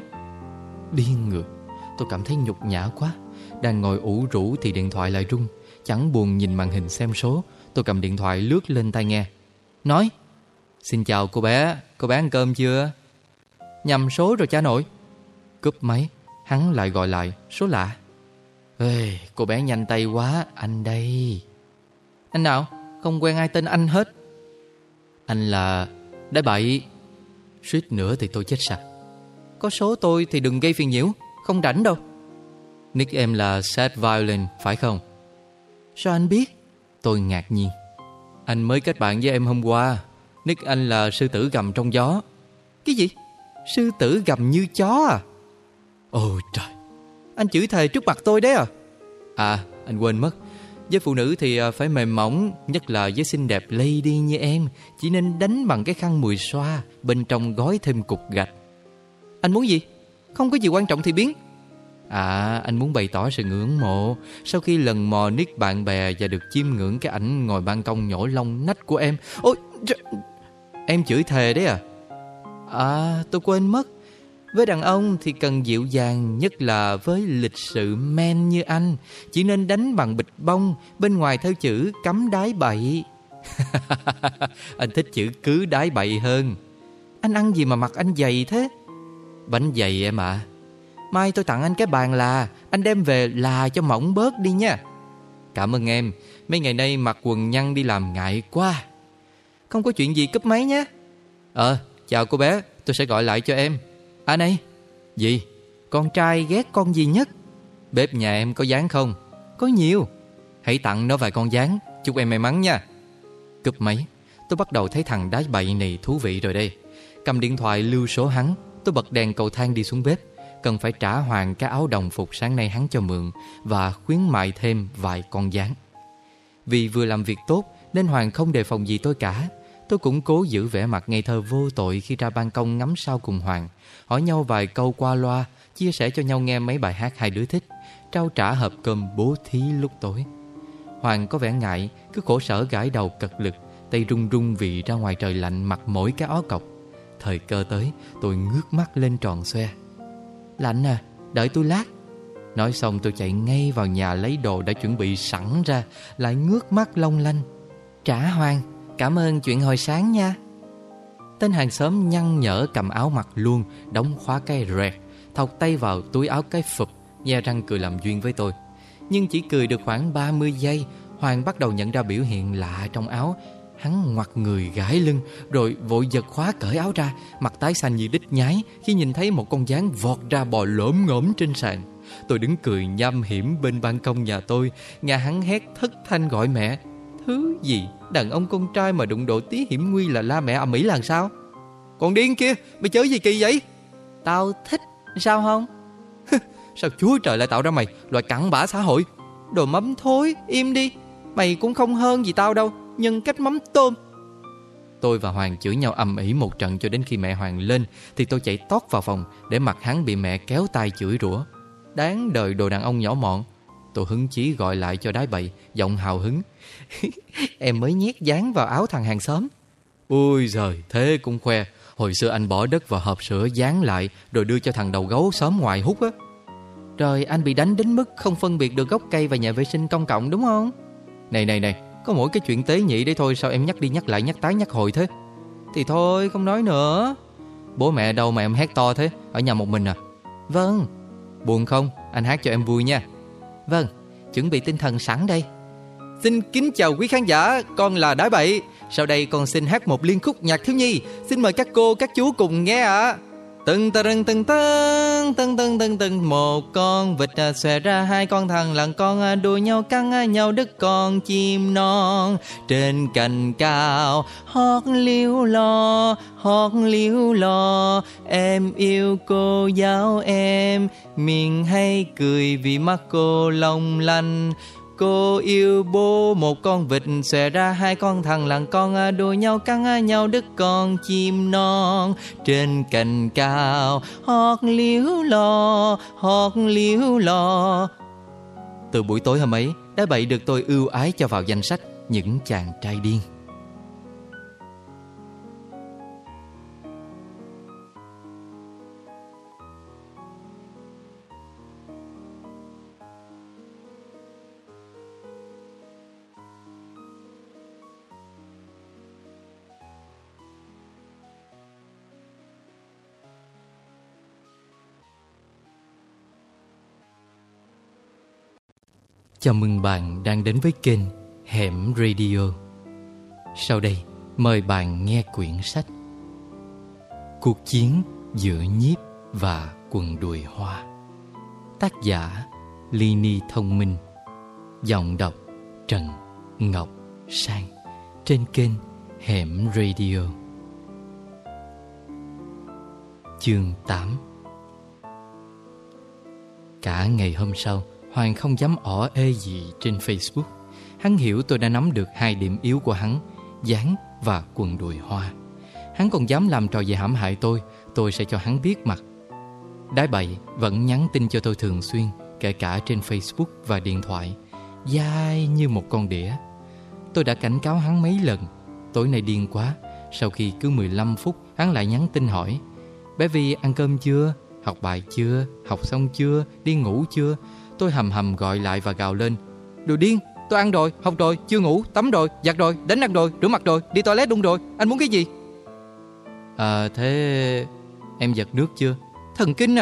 Điên người Tôi cảm thấy nhục nhã quá. Đang ngồi ủ rũ thì điện thoại lại rung. Chẳng buồn nhìn màn hình xem số. Tôi cầm điện thoại lướt lên tai nghe. Nói Xin chào cô bé. Cô bé ăn cơm chưa? Nhầm số rồi cha nội Cúp máy. Hắn lại gọi lại Số lạ. Ê, cô bé nhanh tay quá Anh đây. Anh nào? Không quen ai tên anh hết. Anh là Đái bậy Suýt nữa thì tôi chết sạch Có số tôi thì đừng gây phiền nhiễu Không rảnh đâu. Nick em là Sad Violin phải không? Sao anh biết? Tôi ngạc nhiên. Anh mới kết bạn với em hôm qua. Nick anh là sư tử gầm trong gió. Cái gì? Sư tử gầm như chó à? Ôi trời. Anh chửi thề trước mặt tôi đấy à? À anh quên mất với phụ nữ thì à, phải mềm mỏng, Nhất là với xinh đẹp lady như em. Chỉ nên đánh bằng cái khăn mùi xoa, Bên trong gói thêm cục gạch. Anh muốn gì? Không có gì quan trọng thì biến. À anh muốn bày tỏ sự ngưỡng mộ. Sau khi lần mò nick bạn bè Và được chiêm ngưỡng cái ảnh ngồi ban công nhổ lông nách của em. Ôi Em chửi thề đấy à? À tôi quên mất. Với đàn ông thì cần dịu dàng, Nhất là với lịch sự men như anh. Chỉ nên đánh bằng bịch bông, Bên ngoài theo chữ cấm đái bậy. Anh thích chữ cứ đái bậy hơn. Anh ăn gì mà mặt anh dày thế? Bánh dày em ạ. À. Mai tôi tặng anh cái bàn là, Anh đem về là cho mỏng bớt đi nha. Cảm ơn em. Mấy ngày nay mặc quần nhăn đi làm ngại quá. Không có chuyện gì cấp máy nhé. Ờ chào cô bé. Tôi sẽ gọi lại cho em. À này, Gì? Con trai ghét con gì nhất? Bếp nhà em có dán không? Có nhiều. Hãy tặng nó vài con dán, Chúc em may mắn nha. Cúp máy, Tôi bắt đầu thấy thằng đái bậy này thú vị rồi đây. Cầm điện thoại lưu số hắn, Tôi bật đèn cầu thang đi xuống bếp. Cần phải trả Hoàng cái áo đồng phục sáng nay hắn cho mượn Và khuyến mại thêm vài con dán. Vì vừa làm việc tốt, Nên Hoàng không đề phòng gì tôi cả. Tôi cũng cố giữ vẻ mặt ngây thơ vô tội Khi ra ban công ngắm sao cùng Hoàng, Hỏi nhau vài câu qua loa, Chia sẻ cho nhau nghe mấy bài hát hai đứa thích, Trao trả hộp cơm bố thí lúc tối. Hoàng có vẻ ngại, Cứ khổ sở gãi đầu cật lực, Tay run run vì ra ngoài trời lạnh Mặc mỗi cái ó cọc. Thời cơ tới, tôi ngước mắt lên tròn xoe. Lạnh à Đợi tôi lát. Nói xong tôi chạy ngay vào nhà lấy đồ đã chuẩn bị sẵn ra, Lại ngước mắt long lanh. Trả Hoàng. Cảm ơn chuyện hồi sáng nha. Tên hàng xóm nhăn nhở cầm áo mặc luôn, Đóng khóa cái rẹt Thọc tay vào túi áo cái phục Nhe răng cười làm duyên với tôi. Nhưng chỉ cười được khoảng 30 giây, Hoàng bắt đầu nhận ra biểu hiện lạ trong áo. Hắn ngoặt người gãi lưng, Rồi vội giật khóa cởi áo ra Mặt tái xanh như đít nhái, Khi nhìn thấy một con gián vọt ra bò lổm ngổm trên sàn. Tôi đứng cười nham hiểm bên ban công nhà tôi, nghe hắn hét thất thanh gọi mẹ, Thứ gì? Đàn ông con trai mà đụng độ tí hiểm nguy là la mẹ ầm ĩ làm sao? Còn điên kia Mày chớ gì kỳ vậy? Tao thích Sao không? Sao chúa trời lại tạo ra mày? Loại cặn bã xã hội. Đồ mắm thối Im đi. Mày cũng không hơn gì tao đâu nhân cách mắm tôm. Tôi và Hoàng chửi nhau ầm ĩ một trận cho đến khi mẹ Hoàng lên Thì tôi chạy tót vào phòng Để mặt hắn bị mẹ kéo tay chửi rủa. Đáng đời đồ đàn ông nhỏ mọn. Tôi hứng chí gọi lại cho đái bậy Giọng hào hứng Em mới nhét dán vào áo thằng hàng xóm. Ui giời thế cũng khoe. Hồi xưa anh bỏ đất vào hộp sữa dán lại Rồi đưa cho thằng đầu gấu xóm ngoài hút á. Rồi anh bị đánh đến mức Không phân biệt được gốc cây và nhà vệ sinh công cộng đúng không? Này này này có mỗi cái chuyện tế nhị đấy thôi Sao em nhắc đi nhắc lại nhắc tái nhắc hồi thế? Thì thôi không nói nữa. Bố mẹ đâu mà em hát to thế Ở nhà một mình à? Vâng. Buồn không? Anh hát cho em vui nha. Vâng chuẩn bị tinh thần sẵn đây Xin kính chào quý khán giả, Con là Đái Bậy Sau đây con xin hát một liên khúc nhạc thiếu nhi. Xin mời các cô, các chú cùng nghe ạ. À. Từng từng từng từng từng từng từng từng một con vịt à, xòe ra hai con thằng. Lằn con à, đua nhau cắn à, nhau đứt con chim non. Trên cành cao, hót liu lo, hót liu lo. Em yêu cô giáo em, miệng hay cười vì mắt cô long lanh. Cô yêu bố một con vịt xòe ra hai con thằng lằn con à, đua nhau cắn à, nhau đứt con chim non. Trên cành cao hót liếu lo hót liếu lo từ buổi tối hôm ấy đã bậy được tôi ưu ái cho vào danh sách những chàng trai điên. Chào mừng bạn đang đến với kênh Hẻm Radio. Sau đây, mời bạn nghe quyển sách Cuộc chiến giữa nhiếp và quần đùi hoa. Tác giả Lini Thông Minh. Giọng đọc Trần Ngọc Sang trên kênh Hẻm Radio. Chương 8 Cả ngày hôm sau, Hoàng không dám ỏ ê gì trên Facebook Hắn hiểu tôi đã nắm được hai điểm yếu của hắn, dáng và quần đùi hoa Hắn còn dám làm trò gì hãm hại tôi Tôi sẽ cho hắn biết mặt Đái bậy vẫn nhắn tin cho tôi thường xuyên, Kể cả trên Facebook và điện thoại dai như một con đĩa Tôi đã cảnh cáo hắn mấy lần, Tối nay điên quá Sau khi cứ 15 phút, Hắn lại nhắn tin hỏi, Bé Vi ăn cơm chưa? Học bài chưa? Học xong chưa? Đi ngủ chưa? Tôi hầm hầm gọi lại và gào lên Đồ điên, tôi ăn rồi, học rồi, chưa ngủ, tắm rồi, giặt rồi, đánh răng rồi, rửa mặt rồi, đi toilet luôn rồi Anh muốn cái gì? À thế em giặt nước chưa? Thần kinh à,